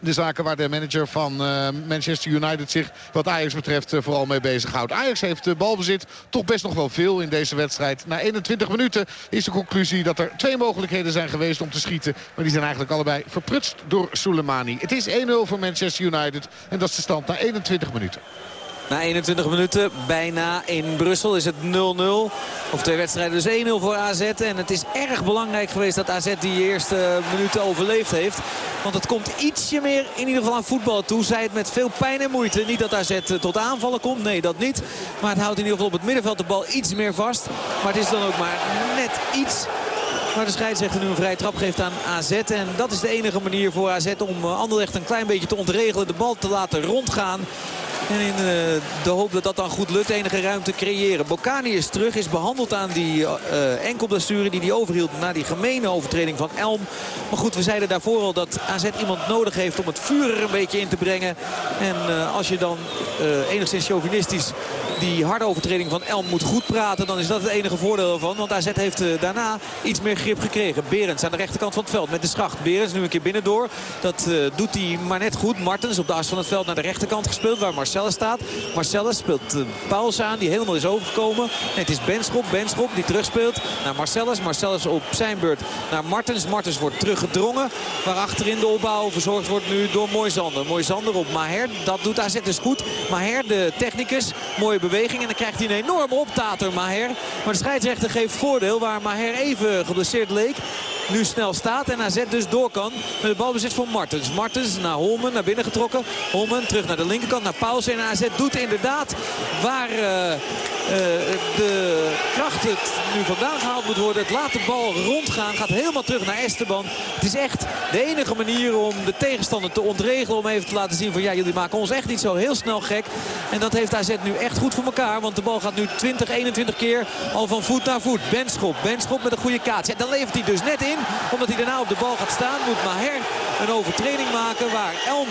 de zaken waar de manager van uh, Manchester United zich wat Ajax betreft uh, vooral mee bezighoudt. Ajax heeft de balbezit toch best nog wel veel in deze wedstrijd. Na 21 minuten is de conclusie dat er twee mogelijkheden zijn geweest om te schieten. Maar die zijn eigenlijk allebei verprutst door Soleimani. Het is 1-0 voor Manchester United en dat is de stand na 21 minuten. Na 21 minuten bijna in Brussel is het 0-0. Of twee wedstrijden dus 1-0 voor AZ. En het is erg belangrijk geweest dat AZ die eerste minuten overleefd heeft. Want het komt ietsje meer in ieder geval aan voetbal toe. Zij het met veel pijn en moeite. Niet dat AZ tot aanvallen komt. Nee, dat niet. Maar het houdt in ieder geval op het middenveld de bal iets meer vast. Maar het is dan ook maar net iets maar de scheidsrechter nu een vrije trap geeft aan AZ. En dat is de enige manier voor AZ om Anderlecht een klein beetje te ontregelen. De bal te laten rondgaan. En in uh, de hoop dat dat dan goed lukt, enige ruimte creëren. Bocani is terug, is behandeld aan die uh, enkelblessure die hij overhield... na die gemene overtreding van Elm. Maar goed, we zeiden daarvoor al dat AZ iemand nodig heeft om het vuur er een beetje in te brengen. En als je dan enigszins chauvinistisch die harde overtreding van Elm moet goed praten... dan is dat het enige voordeel ervan. Want AZ heeft daarna iets meer grip gekregen. Berends aan de rechterkant van het veld met de schacht. Berends nu een keer binnendoor. Dat doet hij maar net goed. Martens op de as van het veld naar de rechterkant gespeeld... waar Marcel Marcellus staat. Marcellus speelt uh, Pauls aan die helemaal is overgekomen. Het is Benschop. Benschop die terugspeelt naar Marcellus. Marcellus op zijn beurt naar Martens. Martens wordt teruggedrongen. Waar achterin de opbouw verzorgd wordt nu door Moisander. Moisander op Maher. Dat doet AZ dus goed. Maher de technicus. Mooie beweging. En dan krijgt hij een enorme optater Maher. Maar de scheidsrechter geeft voordeel waar Maher even geblesseerd leek nu snel staat. En AZ dus door kan met de balbezit van Martens. Martens naar Holmen, naar binnen getrokken. Holmen terug naar de linkerkant, naar Paulsen. En AZ doet inderdaad waar uh, uh, de kracht het nu vandaan gehaald moet worden. Het laat de bal rondgaan, gaat helemaal terug naar Esteban. Het is echt de enige manier om de tegenstander te ontregelen. Om even te laten zien van ja, jullie maken ons echt niet zo heel snel gek. En dat heeft AZ nu echt goed voor elkaar. Want de bal gaat nu 20, 21 keer al van voet naar voet. Benschop, Benschop met een goede kaats. Ja, dan levert hij dus net in omdat hij daarna op de bal gaat staan moet Maher een overtreding maken. Waar Elm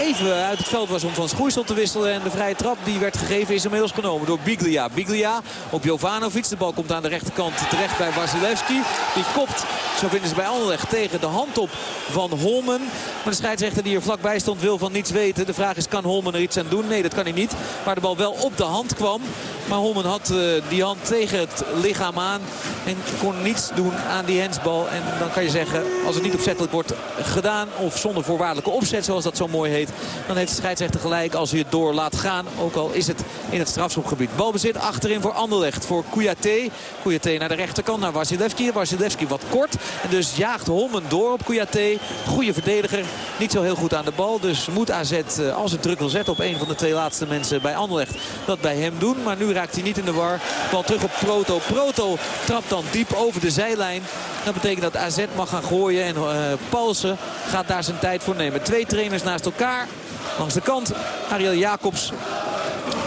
even uit het veld was om van schoeisel te wisselen. En de vrije trap die werd gegeven is inmiddels genomen door Biglia. Biglia op Jovanovic. De bal komt aan de rechterkant terecht bij Wasilewski. Die kopt, zo vinden ze bij Anderlecht, tegen de hand op van Holmen. Maar de scheidsrechter die er vlakbij stond wil van niets weten. De vraag is, kan Holmen er iets aan doen? Nee, dat kan hij niet. Waar de bal wel op de hand kwam. Maar Holmen had uh, die hand tegen het lichaam aan. En kon niets doen aan die hensbal. En dan kan je zeggen, als het niet opzettelijk wordt gedaan... of zonder voorwaardelijke opzet, zoals dat zo mooi heet... dan heeft de scheidsrechter gelijk als hij het door laat gaan. Ook al is het in het strafschopgebied. Balbezit achterin voor Anderlecht, voor Kouyaté. Kouyaté naar de rechterkant, naar Wasilewski. Wasilewski wat kort. En dus jaagt Holmen door op Kouyaté. Goede verdediger, niet zo heel goed aan de bal. Dus moet AZ, eh, als het druk wil zetten op een van de twee laatste mensen bij Anderlecht... dat bij hem doen. Maar nu raakt hij niet in de war. Bal terug op Proto. Proto trapt dan diep over de zijlijn. Dat betekent dat AZ mag gaan gooien. En uh, gaat daar zijn tijd voor nemen. Twee trainers naast elkaar. Langs de kant Ariel Jacobs.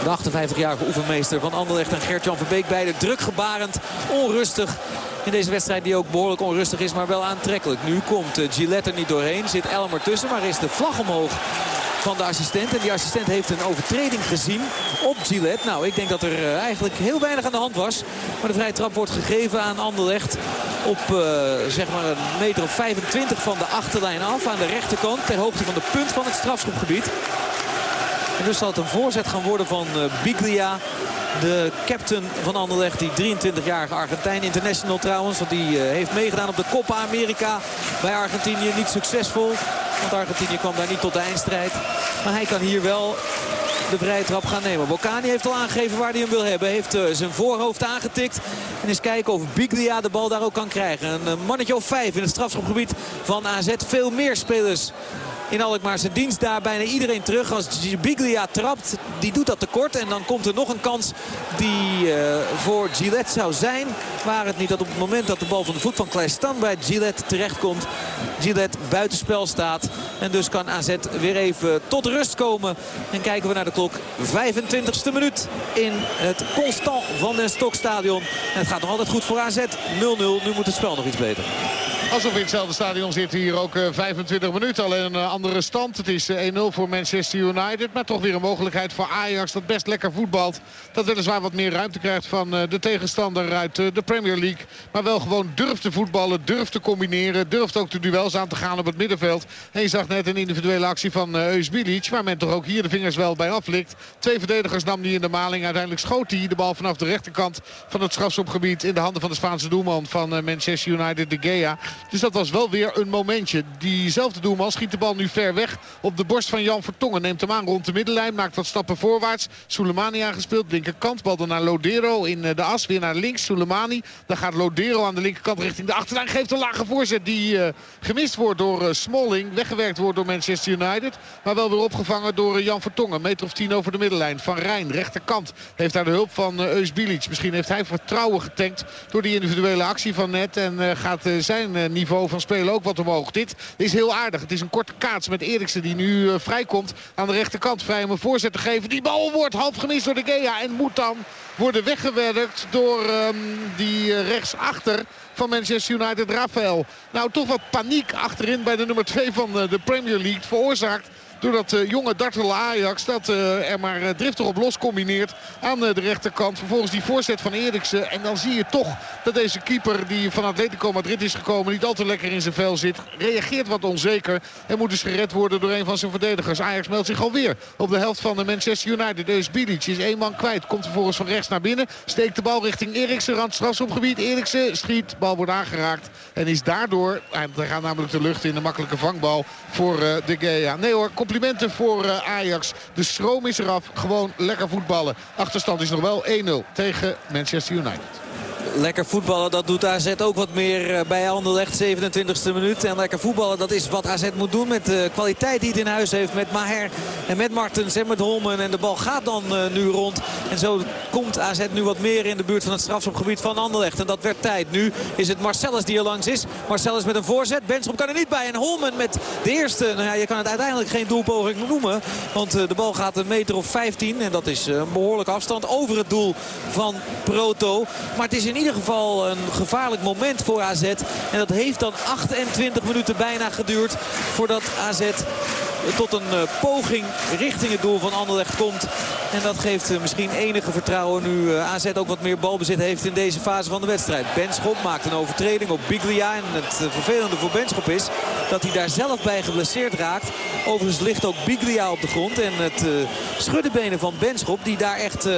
De 58-jarige oefenmeester van Anderlecht en Gert-Jan Verbeek. Beide druk gebarend, onrustig. In deze wedstrijd die ook behoorlijk onrustig is, maar wel aantrekkelijk. Nu komt uh, Gillette er niet doorheen. Zit Elmer tussen, maar is de vlag omhoog van de assistent. En die assistent heeft een overtreding gezien op Gillette. Nou, ik denk dat er uh, eigenlijk heel weinig aan de hand was. Maar de vrije trap wordt gegeven aan Anderlecht. Op uh, zeg maar een meter of 25 van de achterlijn af. Aan de rechterkant ter hoogte van de punt van het strafschopgebied. En dus zal het een voorzet gaan worden van uh, Biglia. De captain van Anderlecht, die 23-jarige Argentijn. International trouwens, want die heeft meegedaan op de Copa America bij Argentinië. Niet succesvol, want Argentinië kwam daar niet tot de eindstrijd. Maar hij kan hier wel de vrije trap gaan nemen. Bocani heeft al aangegeven waar hij hem wil hebben. Heeft uh, zijn voorhoofd aangetikt. En eens kijken of Biglia de bal daar ook kan krijgen. Een uh, mannetje of vijf in het strafschopgebied van AZ. Veel meer spelers in Alkmaar zijn dienst daar bijna iedereen terug. Als Biglia trapt, die doet dat tekort. En dan komt er nog een kans die uh, voor Gillette zou zijn. Waar het niet dat op het moment dat de bal van de voet van Kleistan bij Gillette terechtkomt. Gillette buitenspel staat. En dus kan AZ weer even tot rust komen. En kijken we naar de klok. 25e minuut in het Constant van den Stokstadion. Het gaat nog altijd goed voor AZ. 0-0. Nu moet het spel nog iets beter. Alsof in hetzelfde stadion zit hier ook 25 minuten. Alleen een andere stand. Het is 1-0 voor Manchester United. Maar toch weer een mogelijkheid voor Ajax dat best lekker voetbalt. Dat weliswaar wat meer ruimte krijgt van de tegenstander uit de Premier League. Maar wel gewoon durft te voetballen, durft te combineren. Durft ook de duels aan te gaan op het middenveld. En je zag net een individuele actie van Eusbilic. Waar men toch ook hier de vingers wel bij aflikt. Twee verdedigers nam hij in de maling. Uiteindelijk schoot hij de bal vanaf de rechterkant van het strafschopgebied. In de handen van de Spaanse doelman van Manchester United, De Gea. Dus dat was wel weer een momentje. Diezelfde doelman schiet de bal nu ver weg op de borst van Jan Vertongen. Neemt hem aan rond de middenlijn, maakt wat stappen voorwaarts. Soleimani aangespeeld, linkerkant. Bal dan naar Lodero in de as, weer naar links. Soleimani, dan gaat Lodero aan de linkerkant richting de achterlijn. Geeft een lage voorzet die uh, gemist wordt door uh, Smalling. Weggewerkt wordt door Manchester United. Maar wel weer opgevangen door Jan Vertongen. Meter of tien over de middenlijn. Van Rijn, rechterkant. Heeft daar de hulp van Eus Bilic. Misschien heeft hij vertrouwen getankt door die individuele actie van net. En gaat zijn niveau van spelen ook wat omhoog. Dit is heel aardig. Het is een korte kaats met Eriksen die nu uh, vrijkomt aan de rechterkant. Vrij om een voorzet te geven. Die bal wordt half gemist door de Gea en moet dan worden weggewerkt door um, die uh, rechtsachter van Manchester United, Rafael. Nou, toch wat paniek achterin bij de nummer 2 van uh, de Premier League veroorzaakt door dat uh, jonge dartele Ajax dat uh, er maar uh, driftig op los combineert aan de rechterkant. Vervolgens die voorzet van Eriksen. En dan zie je toch dat deze keeper die van Atletico Madrid is gekomen niet al te lekker in zijn vel zit. Reageert wat onzeker en moet dus gered worden door een van zijn verdedigers. Ajax meldt zich alweer op de helft van de Manchester United. Dus Bilic is één man kwijt. Komt vervolgens van rechts naar binnen. Steekt de bal richting Eriksen. Rand strafschopgebied. Eriksen schiet. Bal wordt aangeraakt. En is daardoor, hij gaat namelijk de lucht in de makkelijke vangbal voor de Gea. Nee hoor, complimenten voor uh, Ajax. De stroom is eraf. Gewoon lekker voetballen. Achterstand is nog wel 1-0 tegen Manchester United. Lekker voetballen, dat doet AZ ook wat meer bij Anderlecht. 27e minuut. En lekker voetballen, dat is wat AZ moet doen met de kwaliteit die het in huis heeft. Met Maher en met Martens en met Holmen. En de bal gaat dan uh, nu rond. En zo komt AZ nu wat meer in de buurt van het strafschopgebied van Anderlecht. En dat werd tijd. Nu is het Marcellus die er langs is. Marcellus met een voorzet. Benschop kan er niet bij. En Holmen met de eerste. Nou ja, je kan het uiteindelijk geen doelpoging noemen. Want uh, de bal gaat een meter of 15. En dat is een behoorlijke afstand over het doel van Proto. Maar het is in ieder geval een gevaarlijk moment voor AZ. En dat heeft dan 28 minuten bijna geduurd voordat AZ tot een uh, poging richting het doel van Anderlecht komt. En dat geeft uh, misschien enige vertrouwen nu uh, AZ ook wat meer balbezit heeft in deze fase van de wedstrijd. Benschop maakt een overtreding op Biglia. En het vervelende voor Benschop is dat hij daar zelf bij geblesseerd raakt. Overigens ligt ook Biglia op de grond. En het schuddebenen van Benschop die daar echt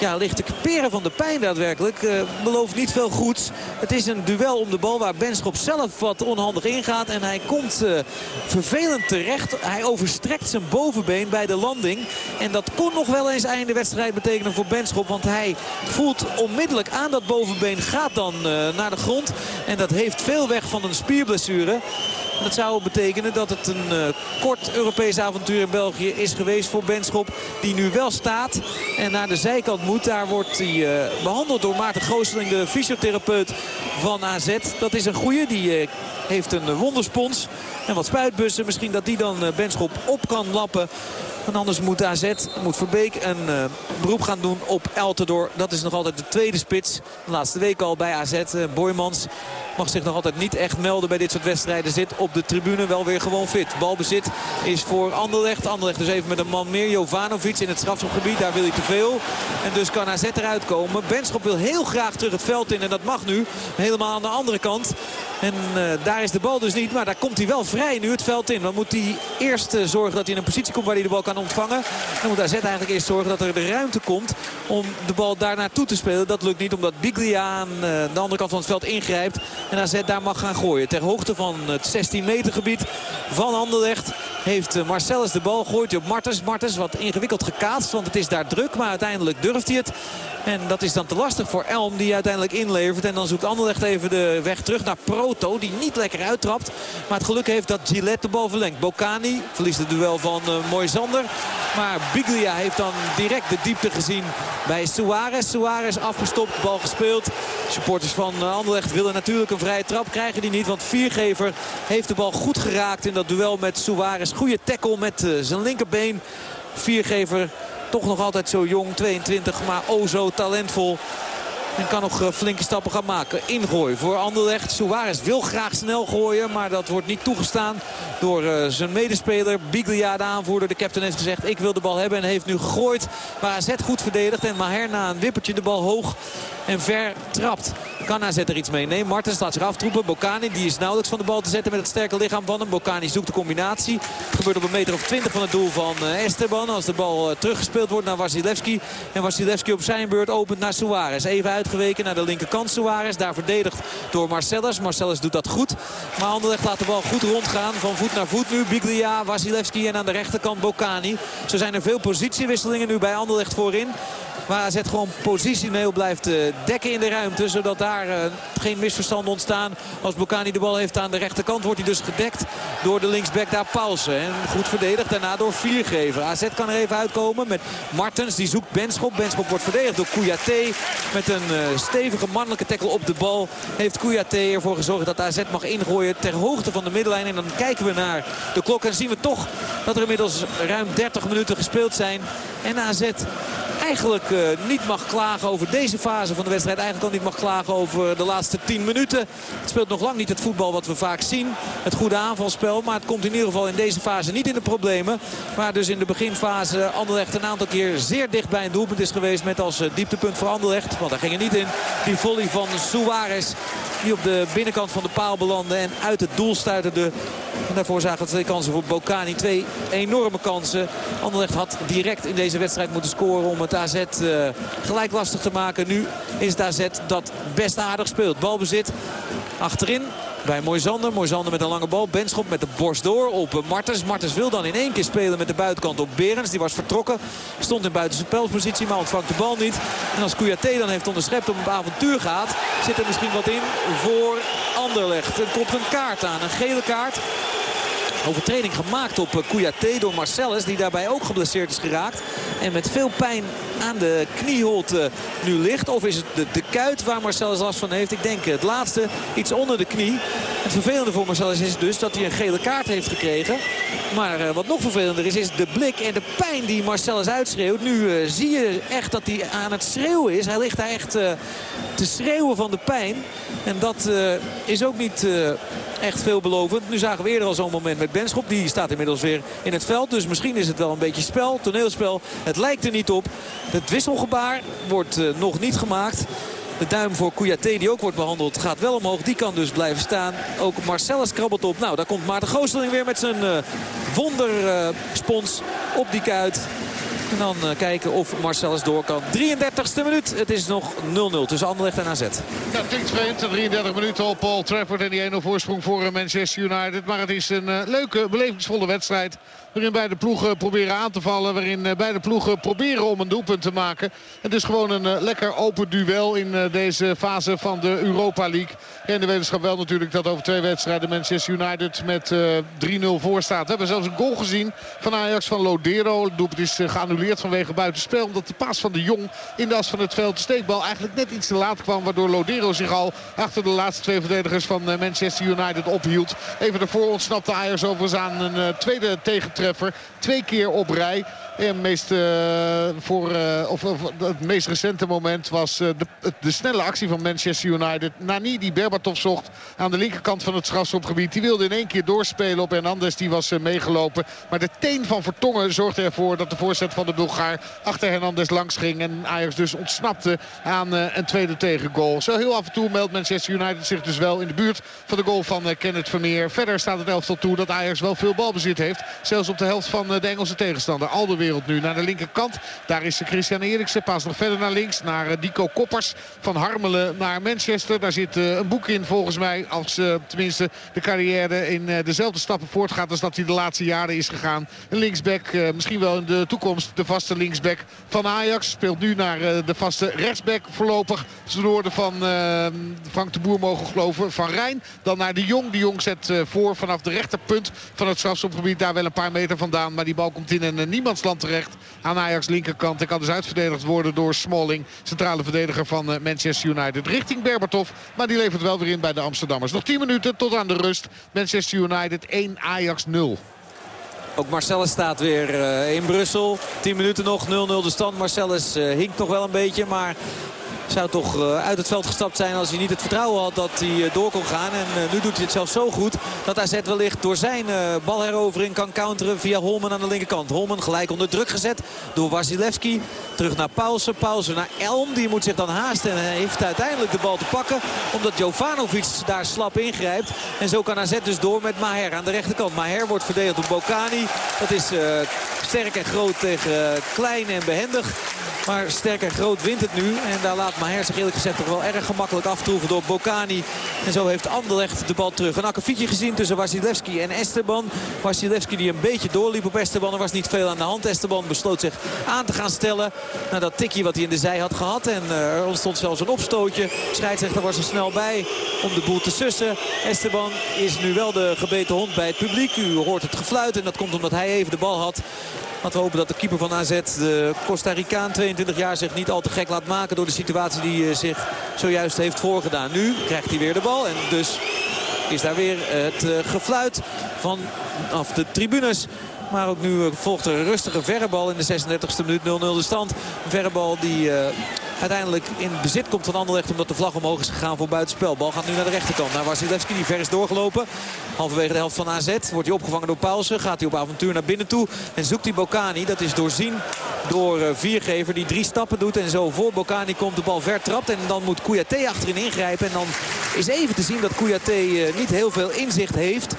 ja, ligt te kaperen van de pijn daadwerkelijk. Uh, belooft niet veel goeds. Het is een duel om de bal waar Benschop zelf wat onhandig ingaat. En hij komt uh, vervelend terecht. Hij overstrekt zijn bovenbeen bij de landing. En dat kon nog wel eens einde wedstrijd betekenen voor Benschop. Want hij voelt onmiddellijk aan dat bovenbeen. Gaat dan uh, naar de grond. En dat heeft veel weg van een spierblessure. Dat zou betekenen dat het een uh, kort Europees avontuur in België is geweest voor Benschop. Die nu wel staat en naar de zijkant moet. Daar wordt hij uh, behandeld door Maarten Gooseling, de fysiotherapeut van AZ. Dat is een goeie. Die uh, heeft een wonderspons en wat spuitbussen. Misschien dat die dan Benschop op kan lappen. En anders moet AZ, moet Verbeek een uh, beroep gaan doen op Eltendoor. Dat is nog altijd de tweede spits. De laatste week al bij AZ. Uh, Boymans mag zich nog altijd niet echt melden bij dit soort wedstrijden. Zit op de tribune wel weer gewoon fit. Balbezit is voor Anderlecht. Anderlecht dus even met een man meer. Jovanovic in het strafschopgebied. Daar wil hij te veel. En dus kan AZ eruit komen. Benschop wil heel graag terug het veld in. En dat mag nu. Helemaal aan de andere kant. En uh, daar is de bal dus niet. Maar daar komt hij wel vrij nu het veld in. Dan moet hij eerst zorgen dat hij in een positie komt waar hij de bal kan ontvangen. Dan moet AZ eigenlijk eerst zorgen dat er de ruimte komt om de bal daar naartoe te spelen. Dat lukt niet omdat Biglia aan de andere kant van het veld ingrijpt. En AZ daar mag gaan gooien. Ter hoogte van het 16 meter gebied van Anderlecht heeft Marcellus de bal. Gooit op Martens. Martens wat ingewikkeld gekaatst, want het is daar druk. Maar uiteindelijk durft hij het. En dat is dan te lastig voor Elm die uiteindelijk inlevert. En dan zoekt Anderlecht even de weg terug naar Proto. Die niet lekker uittrapt. Maar het geluk heeft dat Gillette de bal verlengt. Bocani verliest het duel van uh, Moisander. Maar Biglia heeft dan direct de diepte gezien bij Suarez. Suarez afgestopt, bal gespeeld. Supporters van uh, Anderlecht willen natuurlijk een vrije trap. Krijgen die niet, want Viergever heeft de bal goed geraakt in dat duel met Suarez. Goede tackle met uh, zijn linkerbeen. Viergever toch nog altijd zo jong, 22, maar oh zo talentvol. En kan nog eh, flinke stappen gaan maken. Ingooi voor Anderlecht. Suarez wil graag snel gooien. Maar dat wordt niet toegestaan door uh, zijn medespeler. Biglia, de aanvoerder. De captain heeft gezegd ik wil de bal hebben. En heeft nu gegooid. Maar AZ goed verdedigd. En Maher na een wippertje de bal hoog en ver trapt. Kan AZ er iets mee? Nee, Martens laat zich aftroepen. Bocani die is nauwelijks van de bal te zetten met het sterke lichaam van hem. Bocani zoekt de combinatie. Het gebeurt op een meter of 20 van het doel van uh, Esteban. Als de bal teruggespeeld wordt naar Wasilewski. En Wasilewski op zijn beurt opent naar Suarez. Even uitgeweken naar de linkerkant Suarez. Daar verdedigd door Marcellus. Marcellus doet dat goed. Maar Anderlecht laat de bal goed rondgaan. Van voet naar voet nu. Biglia, Wasilewski en aan de rechterkant Bocani. Zo zijn er veel positiewisselingen nu bij Anderlecht voorin. Maar AZ gewoon positioneel blijft dekken in de ruimte. Zodat daar uh, geen misverstanden ontstaan. Als Bocani de bal heeft aan de rechterkant wordt hij dus gedekt door de linksback daar Paulsen. En goed verdedigd daarna door Viergever. AZ kan er even uitkomen met Martens. Die zoekt Benschop. Benschop wordt verdedigd door Kouyaté. Met een uh, stevige mannelijke tackle op de bal. Heeft Kouyaté ervoor gezorgd dat AZ mag ingooien ter hoogte van de middenlijn. En dan kijken we naar de klok en zien we toch dat er inmiddels ruim 30 minuten gespeeld zijn. En AZ eigenlijk niet mag klagen over deze fase van de wedstrijd. Eigenlijk al niet mag klagen over de laatste 10 minuten. Het speelt nog lang niet het voetbal wat we vaak zien. Het goede aanvalspel. Maar het komt in ieder geval in deze fase niet in de problemen. Maar dus in de beginfase Anderlecht een aantal keer zeer dicht bij een doelpunt is geweest. Met als dieptepunt voor Anderlecht. Want daar ging het niet in. Die volley van Suarez. Die op de binnenkant van de paal belandde. En uit het doel stuiterde. En daarvoor zagen we twee kansen voor Bocani. Twee enorme kansen. Anderlecht had direct in deze wedstrijd moeten scoren om het AZ uh, gelijk lastig te maken. Nu is het AZ dat best aardig speelt. Balbezit achterin bij Moisander. Moisander met een lange bal. Benschop met de borst door op Martens. Martens wil dan in één keer spelen met de buitenkant op Berens. Die was vertrokken. Stond in buitenste pelspositie, maar ontvangt de bal niet. En als Kouyaté dan heeft onderschept op een avontuur gaat... zit er misschien wat in voor Anderlecht. Er komt een kaart aan, een gele kaart. Overtreding gemaakt op Kouyaté door Marcellus. Die daarbij ook geblesseerd is geraakt. En met veel pijn aan de knieholte nu ligt. Of is het de, kuit waar Marcellus last van heeft? Ik denk het laatste. Iets onder de knie. Het vervelende voor Marcellus is dus dat hij een gele kaart heeft gekregen. Maar uh, wat nog vervelender is, is de blik en de pijn die Marcellus uitschreeuwt. Nu zie je echt dat hij aan het schreeuwen is. Hij ligt daar echt te schreeuwen van de pijn. En dat is ook niet echt veelbelovend. Nu zagen we eerder al zo'n moment met Benschop. Die staat inmiddels weer in het veld. Dus misschien is het wel een beetje spel, toneelspel. Het lijkt er niet op. Het wisselgebaar wordt uh, nog niet gemaakt. De duim voor Kouyaté die ook wordt behandeld gaat wel omhoog. Die kan dus blijven staan. Ook Marcellus krabbelt op. Nou, daar komt Maarten Goosteling weer met zijn wonderspons op die kuit. En dan uh, kijken of Marcellus door kan. 33ste minuut. Het is nog 0-0 tussen Anderlecht en AZ. Dat klinkt vreemd. 33 minuten op Paul Trafford en die 1-0 voorsprong voor Manchester United. Maar het is een uh, leuke, belevingsvolle wedstrijd. Waarin beide ploegen proberen aan te vallen. Waarin uh, beide ploegen proberen om een doelpunt te maken. Het is gewoon een uh, lekker open duel in uh, deze fase van de Europa League. En de wetenschap wel natuurlijk dat over twee wedstrijden Manchester United met 3-0 voor staat. We hebben zelfs een goal gezien van Ajax van Lodero. Het doelpunt is geannuleerd vanwege buitenspel. Omdat de paas van de Jong in de as van het veld steekbal eigenlijk net iets te laat kwam. Waardoor Lodero zich al achter de laatste twee verdedigers van Manchester United ophield. Even daarvoor ontsnapte Ajax overigens aan een tweede tegentreffer. Twee keer op rij. En meest, voor, of, of, het meest recente moment was de, de, snelle actie van Manchester United. Nani die Berbatov zocht aan de linkerkant van het strafschopgebied. Die wilde in één keer doorspelen op Hernandez. Die was meegelopen. Maar de teen van Vertongen zorgde ervoor dat de voorzet van de Bulgaar achter Hernandez langs ging. En Ajax dus ontsnapte aan een tweede tegengoal. Zo heel af en toe meldt Manchester United zich dus wel in de buurt van de goal van Kenneth Vermeer. Verder staat het elftal toe dat Ajax wel veel balbezit heeft. Zelfs op de helft van de Engelse tegenstander. Al de nu naar de linkerkant. Daar is Christian Eriksen. Paas nog verder naar links. Naar Dico Koppers. Van Harmelen naar Manchester. Daar zit een boek in volgens mij. Als tenminste de carrière in dezelfde stappen voortgaat als dat hij de laatste jaren is gegaan. Een linksback. Misschien wel in de toekomst de vaste linksback van Ajax. Speelt nu naar de vaste rechtsback voorlopig. Ze woorden van Frank de Boer mogen geloven. Van Rijn. Dan naar de Jong. De Jong zet voor vanaf de rechterpunt van het strafschopgebied. Daar wel een paar meter vandaan. Maar die bal komt in een terecht aan Ajax linkerkant. En kan dus uitverdedigd worden door Smalling. Centrale verdediger van Manchester United. Richting Berbatov. Maar die levert wel weer in bij de Amsterdammers. Nog 10 minuten tot aan de rust. Manchester United 1 Ajax 0. Ook Marcellus staat weer uh, in Brussel. 10 minuten nog, 0-0 de stand. Marcellus uh, hinkt nog wel een beetje, maar zou toch uh, uit het veld gestapt zijn als hij niet het vertrouwen had dat hij door kon gaan. En nu doet hij het zelfs zo goed dat AZ wellicht door zijn balherovering kan counteren via Holmen aan de linkerkant. Holmen gelijk onder druk gezet door Wasilewski. Terug naar Paulsen. Paulsen naar Elm. Die moet zich dan haasten en heeft uiteindelijk de bal te pakken. Omdat Jovanovic daar slap ingrijpt. En zo kan AZ dus door met Maher aan de rechterkant. Maher wordt verdedigd door Bocani. Dat is sterk en groot tegen klein en behendig. Maar sterk en groot wint het nu. En daar laat Maher zich eerlijk gezegd toch wel erg gemakkelijk aftroeven door Bocani. En zo heeft Anderlecht de bal terug. Een akkefietje gezien tussen Wasilewski en Esteban. Wasilewski die een beetje doorliep op Esteban. Er was niet veel aan de hand. Esteban besloot zich aan te gaan stellen. Na dat tikje wat hij in de zij had gehad. En uh, er ontstond zelfs een opstootje. Scheidsrechter was er snel bij om de boel te sussen. Esteban is nu wel de gebeten hond bij het publiek. U hoort het gefluit en dat komt omdat hij even de bal had. Laten we hopen dat de keeper van AZ, de Costa Ricaan, 22 jaar, zich niet al te gek laat maken door de situatie die zich zojuist heeft voorgedaan. Nu krijgt hij weer de bal en dus is daar weer het gefluit vanaf de tribunes. Maar ook nu volgt er een rustige verrebal in de 36e minuut 0-0 de stand. Een verrebal die uiteindelijk in bezit komt van Anderlecht omdat de vlag omhoog is gegaan voor buitenspel. Bal gaat nu naar de rechterkant, naar Wasilewski die ver is doorgelopen. Halverwege de helft van AZ wordt hij opgevangen door Paulsen. Gaat hij op avontuur naar binnen toe en zoekt hij Bocani. Dat is doorzien door uh, Viergever die drie stappen doet. En zo voor Bocani komt de bal ver trapt. En dan moet Kouyaté achterin ingrijpen. En dan is even te zien dat Kouyaté uh, niet heel veel inzicht heeft.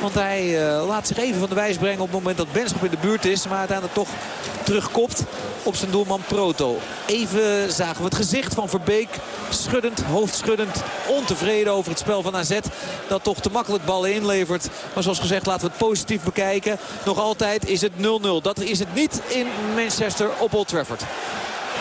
Want hij uh, laat zich even van de wijs brengen op het moment dat Benschop in de buurt is. Maar uiteindelijk toch terugkopt op zijn doelman Proto. Even zagen we het gezicht van Verbeek. Schuddend, hoofdschuddend, ontevreden over het spel van AZ. Dat toch te makkelijk ballen inlevert. Maar zoals gezegd laten we het positief bekijken. Nog altijd is het 0-0. Dat is het niet in Manchester op Old Trafford.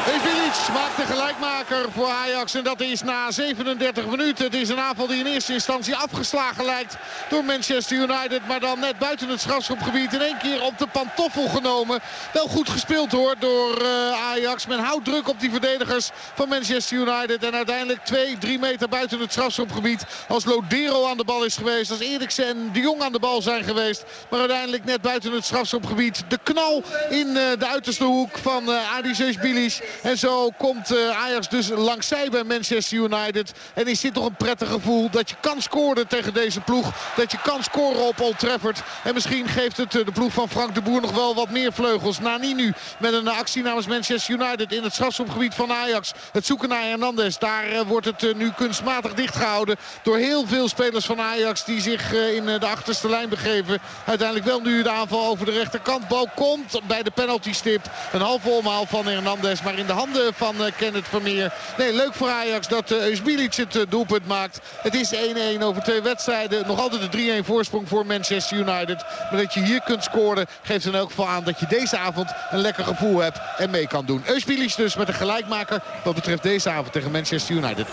Evilic maakt de gelijkmaker voor Ajax. En dat is na 37 minuten. Het is een aanval die in eerste instantie afgeslagen lijkt door Manchester United. Maar dan net buiten het strafschopgebied in één keer op de pantoffel genomen. Wel goed gespeeld hoor door uh, Ajax. Men houdt druk op die verdedigers van Manchester United. En uiteindelijk 2, 3 meter buiten het strafschopgebied. Als Lodero aan de bal is geweest. Als Eriksen en de Jong aan de bal zijn geweest. Maar uiteindelijk net buiten het strafschopgebied. De knal in uh, de uiterste hoek van uh, Adis Bilic. En zo komt uh, Ajax dus langzij bij Manchester United. En is dit toch een prettig gevoel dat je kan scoren tegen deze ploeg. Dat je kan scoren op Old Trafford. En misschien geeft het uh, de ploeg van Frank de Boer nog wel wat meer vleugels. Nani nu met een actie namens Manchester United in het strafschopgebied van Ajax. Het zoeken naar Hernandez. Daar uh, wordt het nu kunstmatig dichtgehouden door heel veel spelers van Ajax die zich in de achterste lijn begeven. Uiteindelijk wel nu de aanval over de rechterkant. Bal komt bij de penaltystip. Een halve omhaal van Hernandez. Maar in de handen van uh, Kenneth Vermeer. Nee, leuk voor Ajax dat uh, Eusbilic het uh, doelpunt maakt. Het is 1-1 over twee wedstrijden. Nog altijd de 3-1 voorsprong voor Manchester United. Maar dat je hier kunt scoren geeft in elk geval aan dat je deze avond een lekker gevoel hebt en mee kan doen. Eusbilic dus met een gelijkmaker wat betreft deze avond tegen Manchester United 1-1.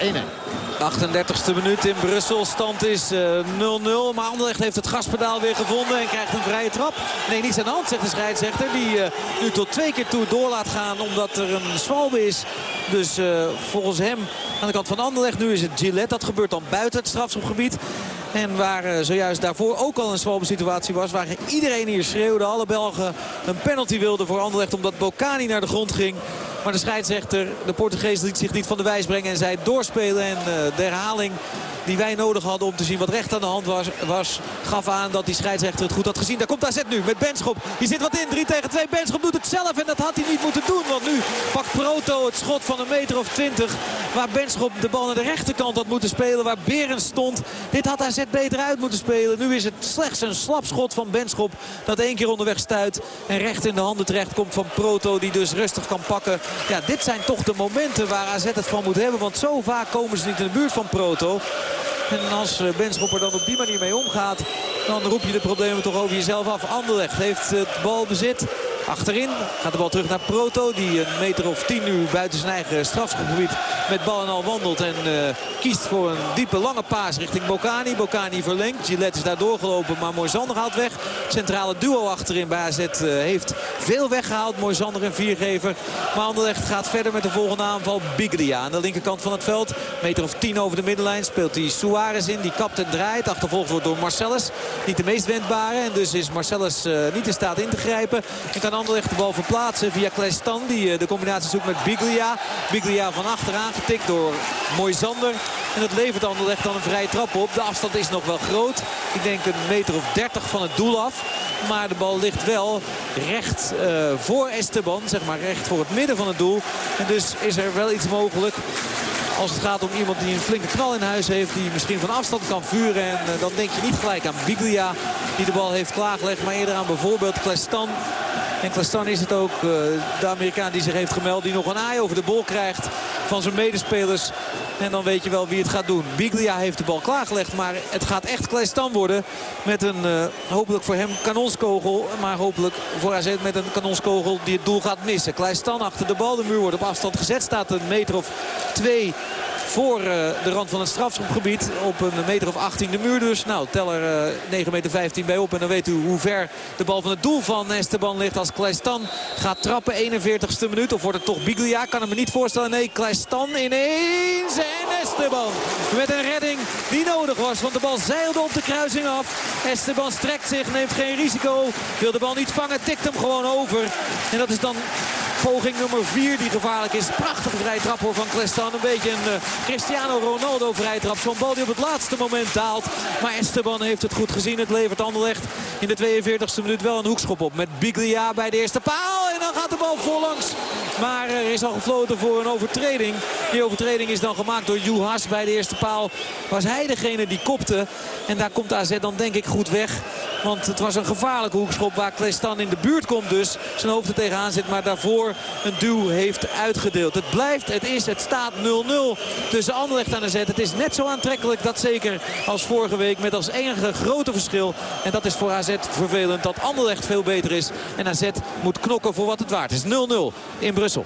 38e minuut in Brussel. Stand is 0-0. maar Anderlecht heeft het gaspedaal weer gevonden en krijgt een vrije trap. Nee, niets aan de hand, zegt de scheidsrechter. Die nu tot twee keer toe door laat gaan omdat er een Schwalbe is. Dus uh, volgens hem aan de kant van Anderlecht. Nu is het Gillette. Dat gebeurt dan buiten het strafschopgebied. En waar uh, zojuist daarvoor ook al een zwalbe situatie was. Waar iedereen hier schreeuwde. Alle Belgen een penalty wilden voor Anderlecht. Omdat Bocani naar de grond ging. Maar de scheidsrechter, de Portugees, liet zich niet van de wijs brengen. En zei doorspelen. En de herhaling die wij nodig hadden om te zien wat recht aan de hand was, was gaf aan dat die scheidsrechter het goed had gezien. Daar komt AZ nu met Benschop. Die zit wat in, 3 tegen 2. Benschop doet het zelf en dat had hij niet moeten doen. Want nu pakt Proto het schot van een meter of 20. Waar Benschop de bal naar de rechterkant had moeten spelen. Waar Berens stond. Dit had AZ beter uit moeten spelen. Nu is het slechts een slapschot van Benschop. Dat één keer onderweg stuit. En recht in de handen terecht komt van Proto. Die dus rustig kan pakken. Ja, dit zijn toch de momenten waar AZ het van moet hebben. Want zo vaak komen ze niet in de buurt van Proto. En als eh, Benschop er dan op die manier mee omgaat... dan roep je de problemen toch over jezelf af. Anderlecht heeft het balbezit. Achterin gaat de bal terug naar Proto. Die een meter of tien nu buiten zijn eigen strafschopgebied met bal en al wandelt. En uh, kiest voor een diepe lange paas richting Bocani. Bocani verlengt. Gillette is daar doorgelopen. Maar Moisander haalt weg. Centrale duo achterin bij AZ uh, heeft veel weggehaald. Moisander en viergever. Maar Anderlecht gaat verder met de volgende aanval. Biglia aan de linkerkant van het veld. Meter of tien over de middenlijn speelt hij Suarez in. Die kapt en draait. Achtervolgd wordt door Marcellus. Niet de meest wendbare. En dus is Marcellus uh, niet in staat in te grijpen. En Anderlecht de bal verplaatsen via Klestan. Die de combinatie zoekt met Biglia. Biglia van achteraan getikt door Moisander. En dat levert Anderlecht dan een vrije trap op. De afstand is nog wel groot. Ik denk een meter of 30 van het doel af. Maar de bal ligt wel recht uh, voor Esteban. Zeg maar recht voor het midden van het doel. En dus is er wel iets mogelijk. Als het gaat om iemand die een flinke knal in huis heeft. Die misschien van afstand kan vuren. En uh, dan denk je niet gelijk aan Biglia. Die de bal heeft klaargelegd. Maar eerder aan bijvoorbeeld Klestan. En Klastan is het ook uh, de Amerikaan die zich heeft gemeld. Die nog een aai over de bol krijgt van zijn medespelers. En dan weet je wel wie het gaat doen. Biglia heeft de bal klaargelegd. Maar het gaat echt Klastan worden. Met een uh, hopelijk voor hem kanonskogel. Maar hopelijk voor AZ met een kanonskogel die het doel gaat missen. Klastan achter de bal. De muur wordt op afstand gezet. Staat een meter of twee voor uh, de rand van het strafschopgebied. Op een meter of 18 de muur dus. Nou, tel er uh, 9,15 meter 15 bij op. En dan weet u hoe ver de bal van het doel van Esteban ligt. Als Kleistan gaat trappen. 41ste minuut. Of wordt het toch Biglia? Kan hem me niet voorstellen. Nee, Kleistan ineens. En Esteban met een redding die nodig was. Want de bal zeilde op de kruising af. Esteban strekt zich, neemt geen risico. Wil de bal niet vangen, tikt hem gewoon over. En dat is dan poging nummer 4 die gevaarlijk is. Prachtige vrije trap hoor van Klestan. Een beetje een uh, Cristiano Ronaldo vrije trap. Zo'n bal die op het laatste moment daalt. Maar Esteban heeft het goed gezien. Het levert Anderlecht in de 42e minuut wel een hoekschop op. Met Biglia bij de eerste paal. En dan gaat de bal voorlangs. Maar er is al gefloten voor een overtreding. Die overtreding is dan gemaakt door Juhas bij de eerste paal. Was hij degene die kopte. En daar komt AZ dan denk ik goed weg. Want het was een gevaarlijke hoekschop waar Klestan in de buurt komt dus. Zijn hoofd er tegenaan zit. Maar daarvoor een duw heeft uitgedeeld. Het blijft, het is, het staat 0-0 tussen Anderlecht en AZ. Het is net zo aantrekkelijk, dat zeker als vorige week. Met als enige grote verschil. En dat is voor AZ vervelend dat Anderlecht veel beter is. En AZ moet knokken voor wat het waard is. 0-0 in Brussel.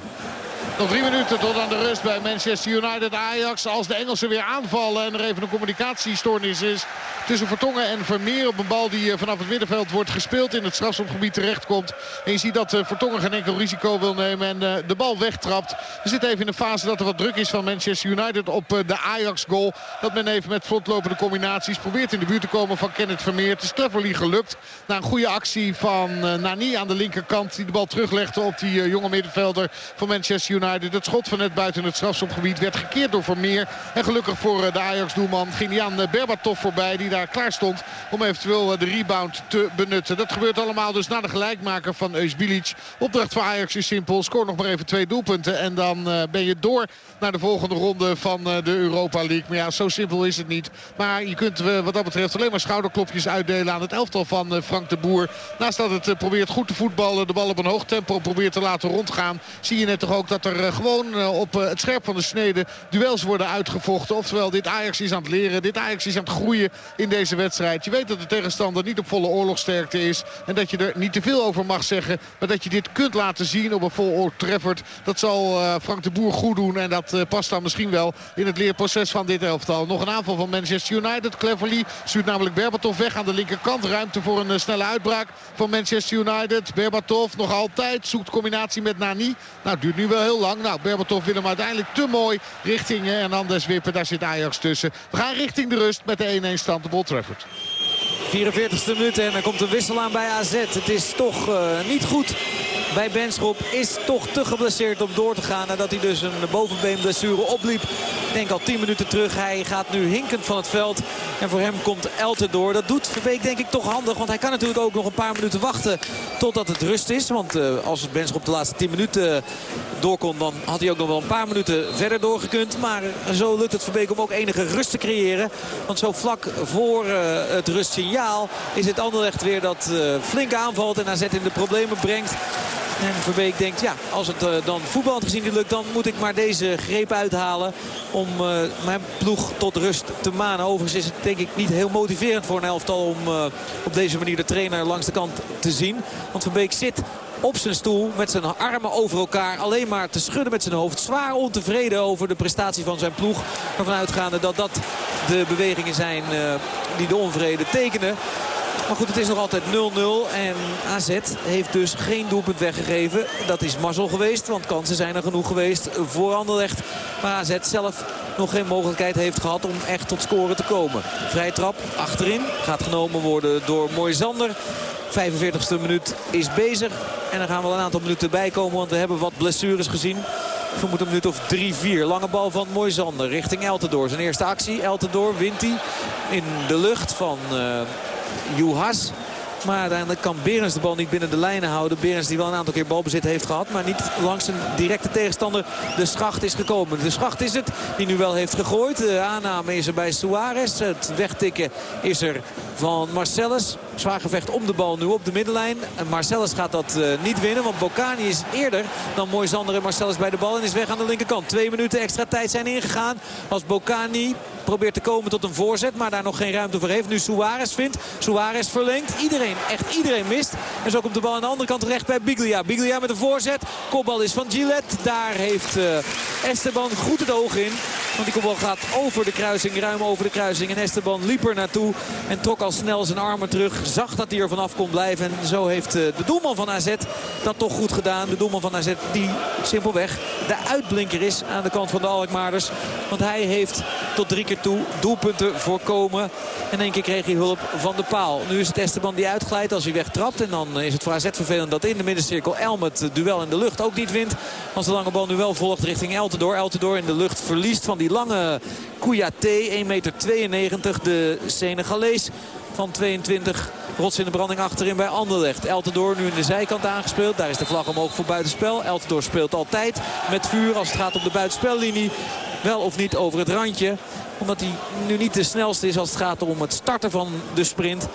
Nog drie minuten tot aan de rust bij Manchester United Ajax. Als de Engelsen weer aanvallen en er even een communicatiestoornis is tussen Vertongen en Vermeer. Op een bal die vanaf het middenveld wordt gespeeld in het strafschopgebied terechtkomt. En je ziet dat Vertongen geen enkel risico wil nemen en de bal wegtrapt. We zitten even in de fase dat er wat druk is van Manchester United op de Ajax goal. Dat men even met vlotlopende combinaties probeert in de buurt te komen van Kenneth Vermeer. Het is cleverly gelukt. Na een goede actie van Nani aan de linkerkant die de bal teruglegde op die jonge middenvelder van Manchester United. Het schot van net buiten het strafschopgebied werd gekeerd door Vermeer. En gelukkig voor de Ajax-doelman ging hij aan Berbatov voorbij. Die daar klaar stond om eventueel de rebound te benutten. Dat gebeurt allemaal dus na de gelijkmaker van Eusbilic. Opdracht voor Ajax is simpel. Scoor nog maar even twee doelpunten. En dan ben je door naar de volgende ronde van de Europa League. Maar ja, zo simpel is het niet. Maar je kunt wat dat betreft alleen maar schouderklopjes uitdelen aan het elftal van Frank de Boer. Naast dat het probeert goed te voetballen. De bal op een hoog tempo probeert te laten rondgaan. Zie je net toch ook dat er gewoon op het scherp van de snede duels worden uitgevochten. Oftewel, dit Ajax is aan het leren. Dit Ajax is aan het groeien in deze wedstrijd. Je weet dat de tegenstander niet op volle oorlogsterkte is. En dat je er niet te veel over mag zeggen. Maar dat je dit kunt laten zien op een vol Old Trafford. Dat zal Frank de Boer goed doen. En dat past dan misschien wel in het leerproces van dit elftal. Nog een aanval van Manchester United. Cleverly stuurt namelijk Berbatov weg aan de linkerkant. Ruimte voor een snelle uitbraak van Manchester United. Berbatov nog altijd zoekt combinatie met Nani. Nou, duurt nu wel heel lang. Nou, Berbatov wil hem uiteindelijk te mooi richting Hernandez wippen. Daar zit Ajax tussen. We gaan richting de rust met de 1-1 stand op Old Trafford. 44e minuut en er komt een wissel aan bij AZ. Het is toch uh, niet goed bij Benschop. Is toch te geblesseerd om door te gaan. Nadat hij dus een bovenbeenblessure opliep. Ik denk al 10 minuten terug. Hij gaat nu hinkend van het veld. En voor hem komt Elten door. Dat doet Verbeek denk ik toch handig. Want hij kan natuurlijk ook nog een paar minuten wachten totdat het rust is. Want uh, als het Benschop de laatste 10 minuten door kon... dan had hij ook nog wel een paar minuten verder doorgekund. Maar zo lukt het Verbeek om ook enige rust te creëren. Want zo vlak voor uh, het rustsignaal is het Anderlecht weer dat uh, flink aanvalt en AZ in de problemen brengt. En Verbeek denkt, ja, als het uh, dan voetbal gezien niet lukt... dan moet ik maar deze greep uithalen om uh, mijn ploeg tot rust te manen. Overigens is het denk ik niet heel motiverend voor een elftal... om uh, op deze manier de trainer langs de kant te zien. Want Verbeek zit op zijn stoel met zijn armen over elkaar. Alleen maar te schudden met zijn hoofd. Zwaar ontevreden over de prestatie van zijn ploeg. Ervan uitgaande dat dat de bewegingen zijn die de onvrede tekenen. Maar goed, het is nog altijd 0-0. En AZ heeft dus geen doelpunt weggegeven. Dat is mazzel geweest, want kansen zijn er genoeg geweest voor Anderlecht. Maar AZ zelf nog geen mogelijkheid heeft gehad om echt tot scoren te komen. Vrije trap achterin gaat genomen worden door Moisander. 45e minuut is bezig. En dan gaan we een aantal minuten bij komen, want we hebben wat blessures gezien. Ik vermoed een minuut of 3-4. Lange bal van Moisander richting Eltendoor. Zijn eerste actie. Eltendoor wint hij in de lucht van uh, Juhas. Maar uiteindelijk kan Berens de bal niet binnen de lijnen houden. Berens die wel een aantal keer balbezit heeft gehad. Maar niet langs een directe tegenstander de schacht is gekomen. De schacht is het die nu wel heeft gegooid. De aanname is er bij Suarez. Het wegtikken is er van Marcellus. Zwaar gevecht om de bal nu op de middenlijn. En Marcellus gaat dat uh, niet winnen. Want Bocani is eerder dan Moisander en Marcellus bij de bal. En is weg aan de linkerkant. Twee minuten extra tijd zijn ingegaan. Als Bocani probeert te komen tot een voorzet. Maar daar nog geen ruimte voor heeft. Nu Suarez vindt. Suarez verlengt. Iedereen, echt iedereen mist. En zo komt de bal aan de andere kant terecht bij Biglia. Biglia met een voorzet. Kopbal is van Gillette. Daar heeft uh, Esteban goed het oog in. Want die kopbal gaat over de kruising. Ruim over de kruising. En Esteban liep er naartoe. En trok al snel zijn armen terug. Zag dat hij er vanaf kon blijven. En zo heeft uh, de doelman van AZ dat toch goed gedaan. De doelman van AZ die simpelweg de uitblinker is aan de kant van de Alkmaarders. Want hij heeft tot drie keer toe doelpunten voorkomen. En één keer kreeg hij hulp van de paal. Nu is het Esteban die uitglijdt als hij wegtrapt. En dan is het voor AZ vervelend dat in de middencirkel Elm het duel in de lucht ook niet wint. Als de lange bal nu wel volgt richting Eltendoor. Eltendoor in de lucht verliest van die lange Kouyaté. 1,92 meter. De Senegalees van 22. Rots in de branding achterin bij Anderlecht. Eltendoor nu in de zijkant aangespeeld. Daar is de vlag omhoog voor buitenspel. Eltendoor speelt altijd met vuur als het gaat op de buitenspellinie. Wel of niet over het randje. Omdat hij nu niet de snelste is als het gaat om het starten van de sprint.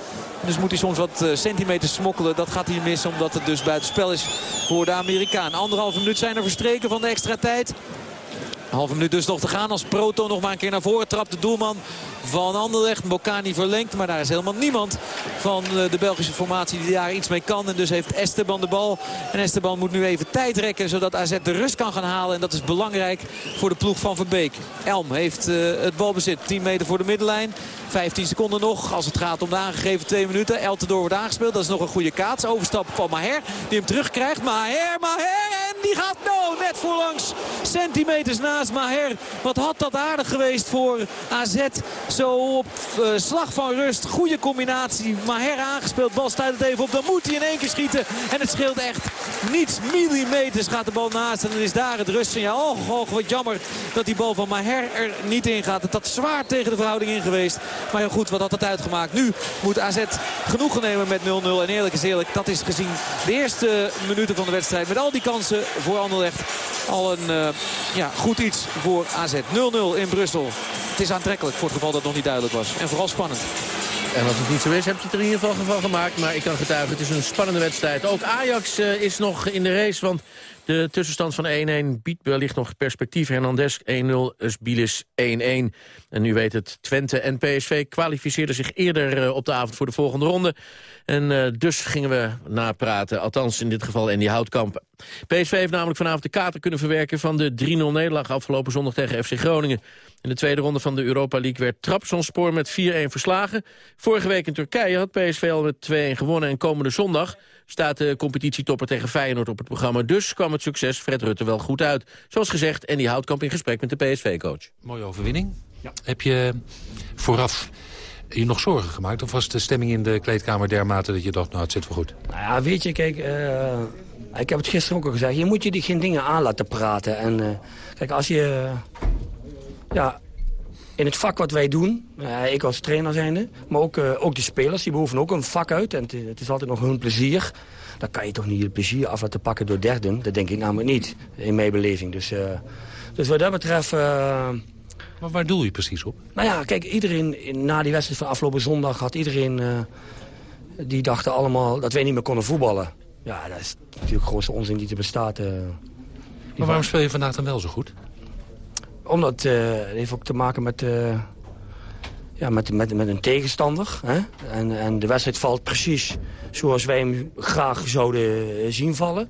Dus moet hij soms wat centimeters smokkelen. Dat gaat hij missen omdat het dus buitenspel is voor de Amerikaan. Anderhalve minuut zijn er verstreken van de extra tijd. Halve minuut dus nog te gaan als Proto nog maar een keer naar voren trapt. De doelman van Anderlecht. Bocani verlengt, maar daar is helemaal niemand van de Belgische formatie die daar iets mee kan. En dus heeft Esteban de bal. En Esteban moet nu even tijd rekken zodat AZ de rust kan gaan halen. En dat is belangrijk voor de ploeg van Verbeek. Elm heeft uh, het balbezit. 10 meter voor de middenlijn. 15 seconden nog als het gaat om de aangegeven 2 minuten. Eltendoor wordt aangespeeld. Dat is nog een goede kaats. Overstap van Maher die hem terugkrijgt. Maher, Maher en die gaat nou net voorlangs. Centimeters naast Maher. Wat had dat aardig geweest voor AZ. Zo op uh, slag van rust. Goede combinatie. Maher aangespeeld. Bal stuit het even op. Dan moet hij in één keer schieten. En het scheelt echt niets. Millimeters gaat de bal naast. En dan is daar het rustsignaal. Oh, oh, wat jammer dat die bal van Maher er niet in gaat. Het had zwaar tegen de verhouding in geweest. Maar heel goed, wat had het uitgemaakt. Nu moet AZ genoegen nemen met 0-0. En eerlijk is eerlijk, dat is gezien de eerste minuten van de wedstrijd. Met al die kansen voor Anderlecht. Al een uh, ja, goed iets voor AZ. 0-0 in Brussel. Het is aantrekkelijk voor het geval dat het nog niet duidelijk was. En vooral spannend. En als het niet zo is, heb je het er in ieder geval gemaakt. Maar ik kan getuigen, het is een spannende wedstrijd. Ook Ajax uh, is nog in de race, want de tussenstand van 1-1 biedt wellicht nog perspectief. Hernandez 1-0, Usbilis 1-1. En nu weet het, Twente en PSV kwalificeerden zich eerder uh, op de avond voor de volgende ronde. En uh, dus gingen we napraten, althans in dit geval in die houtkamp. PSV heeft namelijk vanavond de kater kunnen verwerken van de 3-0 nederlaag afgelopen zondag tegen FC Groningen. In de tweede ronde van de Europa League werd Trabzonspor met 4-1 verslagen. Vorige week in Turkije had PSV al met 2-1 gewonnen en komende zondag staat de competitietopper tegen Feyenoord op het programma. Dus kwam het succes Fred Rutte wel goed uit. Zoals gezegd, en die Houtkamp in gesprek met de PSV-coach. Mooie overwinning. Heb je vooraf je nog zorgen gemaakt? Of was de stemming in de kleedkamer dermate dat je dacht, nou het zit wel goed? Nou ja, weet je, kijk, uh, ik heb het gisteren ook al gezegd. Je moet je die geen dingen aan laten praten. En uh, kijk, als je... ja, in het vak wat wij doen, uh, ik als trainer zijnde... maar ook, ook de spelers, die behoeven ook een vak uit. En het, het is altijd nog hun plezier. Dan kan je toch niet het plezier af laten pakken door derden. Dat denk ik namelijk niet, in mijn beleving. Dus, dus wat dat betreft... Maar waar doel je precies op? Nou ja, kijk, iedereen na die wedstrijd van afgelopen zondag had iedereen... Die dachten allemaal dat wij niet meer konden voetballen. Ja, dat is natuurlijk de grootste onzin die er bestaat. Maar waarom speel je vandaag dan wel zo goed? Omdat het heeft ook te maken met, ja, met, met, met een tegenstander. Hè? En, en de wedstrijd valt precies zoals wij hem graag zouden zien vallen.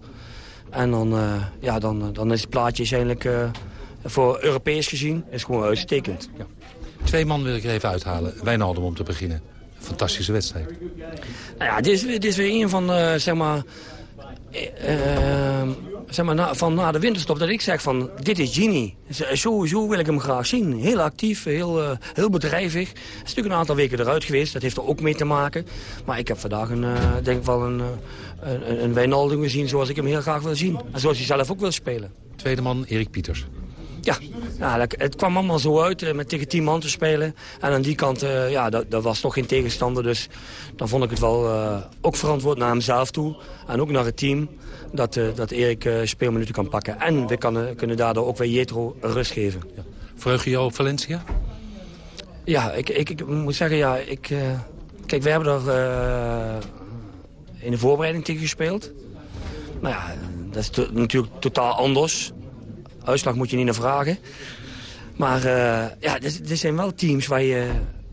En dan, ja, dan, dan is het plaatje eigenlijk voor Europees gezien is gewoon uitstekend. Ja. Twee man wil ik er even uithalen. Wijnaldum om te beginnen. Fantastische wedstrijd. Nou ja, dit is, dit is weer een van, uh, zeg maar... Uh, zeg maar, na, van na de winterstop dat ik zeg van, dit is Genie. Zo wil ik hem graag zien. Heel actief, heel, uh, heel bedrijvig. Hij is natuurlijk een aantal weken eruit geweest. Dat heeft er ook mee te maken. Maar ik heb vandaag een, denk wel een, een, een Wijnaldum gezien zoals ik hem heel graag wil zien. En zoals hij zelf ook wil spelen. Tweede man, Erik Pieters. Ja, ja het kwam allemaal zo uit uh, met tegen tien man te spelen. En aan die kant, uh, ja, dat, dat, was toch geen tegenstander. Dus dan vond ik het wel uh, ook verantwoord naar hemzelf toe. En ook naar het team. Dat, dat Erik speelminuten kan pakken. En we kan, kunnen daardoor ook weer Jetro rust geven. Ja. Verheug je jou op Valencia? Ja, ik, ik, ik moet zeggen, ja, ik, kijk, we hebben er in de voorbereiding tegen gespeeld. Nou ja, dat is natuurlijk totaal anders. Uitslag moet je niet naar vragen. Maar uh, ja, dit, zijn wel teams waar je,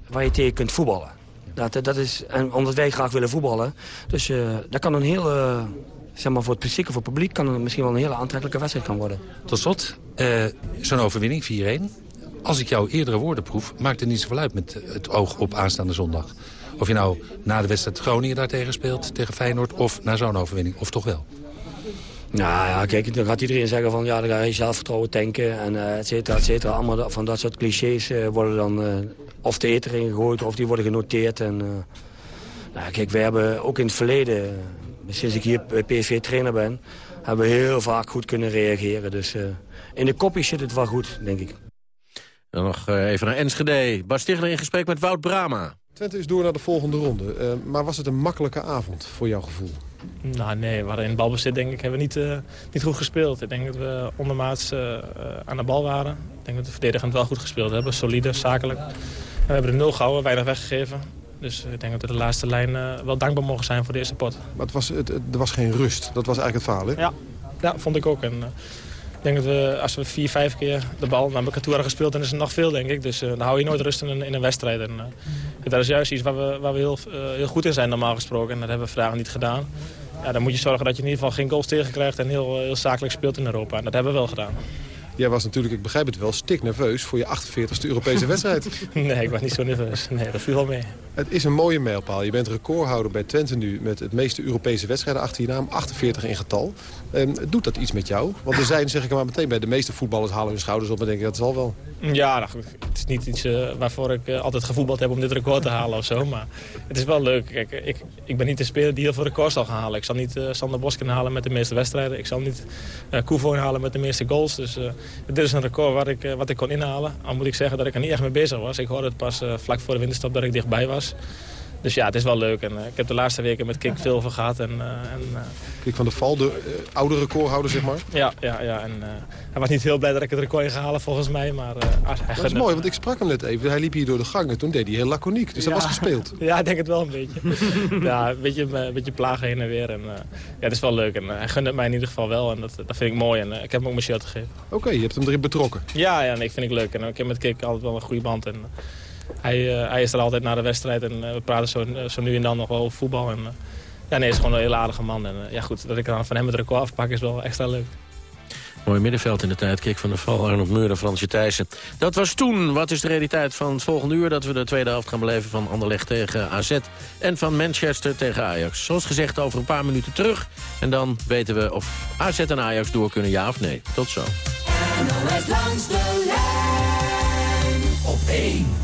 waar je tegen kunt voetballen. Dat, dat is, en omdat wij graag willen voetballen. Dus uh, dat kan een hele, zeg maar voor het fysieke, voor publiek... kan het misschien wel een hele aantrekkelijke wedstrijd kan worden. Tot slot, zo'n overwinning, 4-1. Als ik jouw eerdere woorden proef, maakt het niet zoveel uit met het oog op aanstaande zondag. Of je nou na de wedstrijd Groningen daartegen speelt, tegen Feyenoord... of na zo'n overwinning, of toch wel? Nou ja, kijk, dan gaat iedereen zeggen van ja, dan ga je zelfvertrouwen tanken en uh, et cetera, et cetera. Allemaal van dat soort clichés uh, worden dan uh, of de eter ingegooid of die worden genoteerd. En, nou, kijk, we hebben ook in het verleden, sinds ik hier PSV-trainer ben, hebben we heel vaak goed kunnen reageren. Dus in de kopjes zit het wel goed, denk ik. Dan nog even naar Enschede. Bas Stigler in gesprek met Wout Brama. Twente is door naar de volgende ronde. maar was het een makkelijke avond voor jouw gevoel? Nou nee, we hadden in balbezit denk ik hebben we niet, uh, niet goed gespeeld. Ik denk dat we ondermaats uh, aan de bal waren. Ik denk dat we verdedigend wel goed gespeeld hebben. Solide, zakelijk. En we hebben de nul gehouden, weinig weggegeven. Dus ik denk dat we de laatste lijn uh, wel dankbaar mogen zijn voor de eerste pot. Maar het was, het, er was geen rust. Dat was eigenlijk het verhaal, hè? Ja, ja vond ik ook. En, denk dat we, als we vier, vijf keer de bal naar elkaar toe hadden gespeeld... dan is het nog veel, denk ik. Dus uh, dan hou je nooit rust in een, in een wedstrijd. En, uh, dat is juist iets waar we, waar we heel, uh, heel goed in zijn, normaal gesproken. En dat hebben we vandaag niet gedaan ja, dan moet je zorgen dat je in ieder geval geen goals tegenkrijgt en heel, heel zakelijk speelt in Europa. En dat hebben we wel gedaan. Jij was natuurlijk, ik begrijp het wel, stik nerveus voor je 48e Europese wedstrijd. (laughs) nee, ik was niet zo nerveus. Nee, dat viel wel mee. Het is een mooie mijlpaal. Je bent recordhouder bij Twente nu met het meeste Europese wedstrijden achter je naam. 48 in getal. Um, doet dat iets met jou? Want er zijn, zeg ik maar meteen, bij de meeste voetballers halen hun schouders op en denken dat zal wel. Ja, nou, het is niet iets uh, waarvoor ik uh, altijd gevoetbald heb om dit record te halen of zo. Maar het is wel leuk. Kijk, ik, ik ben niet de speler die heel veel records zal gaan halen. Ik zal niet uh, Sander Bosken halen met de meeste wedstrijden. Ik zal niet uh, halen met de meeste goals. Dus dit is een record wat ik, wat ik kon inhalen. Al moet ik zeggen dat ik er niet echt mee bezig was. Ik hoorde het pas vlak voor de winterstap dat ik dichtbij was. Dus ja, het is wel leuk. En, uh, ik heb de laatste weken met Kik veel over gehad. En, uh, en, uh... Kik van der Val, de oude recordhouder, zeg maar? Ja, ja, ja. En, hij was niet heel blij dat ik het record in gehaald volgens mij. Maar, hij dat is mooi, want ik sprak hem net even. Hij liep hier door de gang en toen deed hij heel laconiek. Dus ja. dat was gespeeld. (laughs) ja, ik denk het wel een beetje. (laughs) ja, een beetje, een beetje plagen heen en weer. En, ja, het is wel leuk. En hij gunde het mij in ieder geval wel. En dat, dat vind ik mooi. En ik heb hem ook mijn shirt gegeven. Oké, je hebt hem erin betrokken? Ja, ja nee, vind ik leuk. En ik heb met Kik altijd wel een goede band. En, hij, uh, hij, is er altijd na de wedstrijd en uh, we praten zo, zo, nu en dan nog wel over voetbal. En, uh, ja, nee, hij is gewoon een heel aardige man. En ja, goed, dat ik dan van hem het record afpak is wel extra leuk. Mooi middenveld in de tijd. Kik van de Val, Arnold Meuren, Fransje Thijssen. Dat was toen. Wat is de realiteit van het volgende uur? Dat we de tweede helft gaan beleven van Anderlecht tegen AZ. En van Manchester tegen Ajax. Zoals gezegd over een paar minuten terug. En dan weten we of AZ en Ajax door kunnen, ja of nee. Tot zo. Langs de lijn op 1.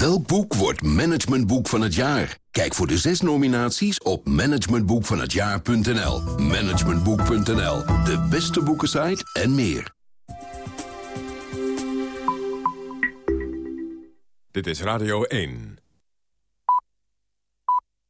Welk boek wordt managementboek van het jaar? Kijk voor de zes nominaties op managementboekvanhetjaar.nl. Managementboek.nl, de beste boekensite en meer. Dit is Radio 1.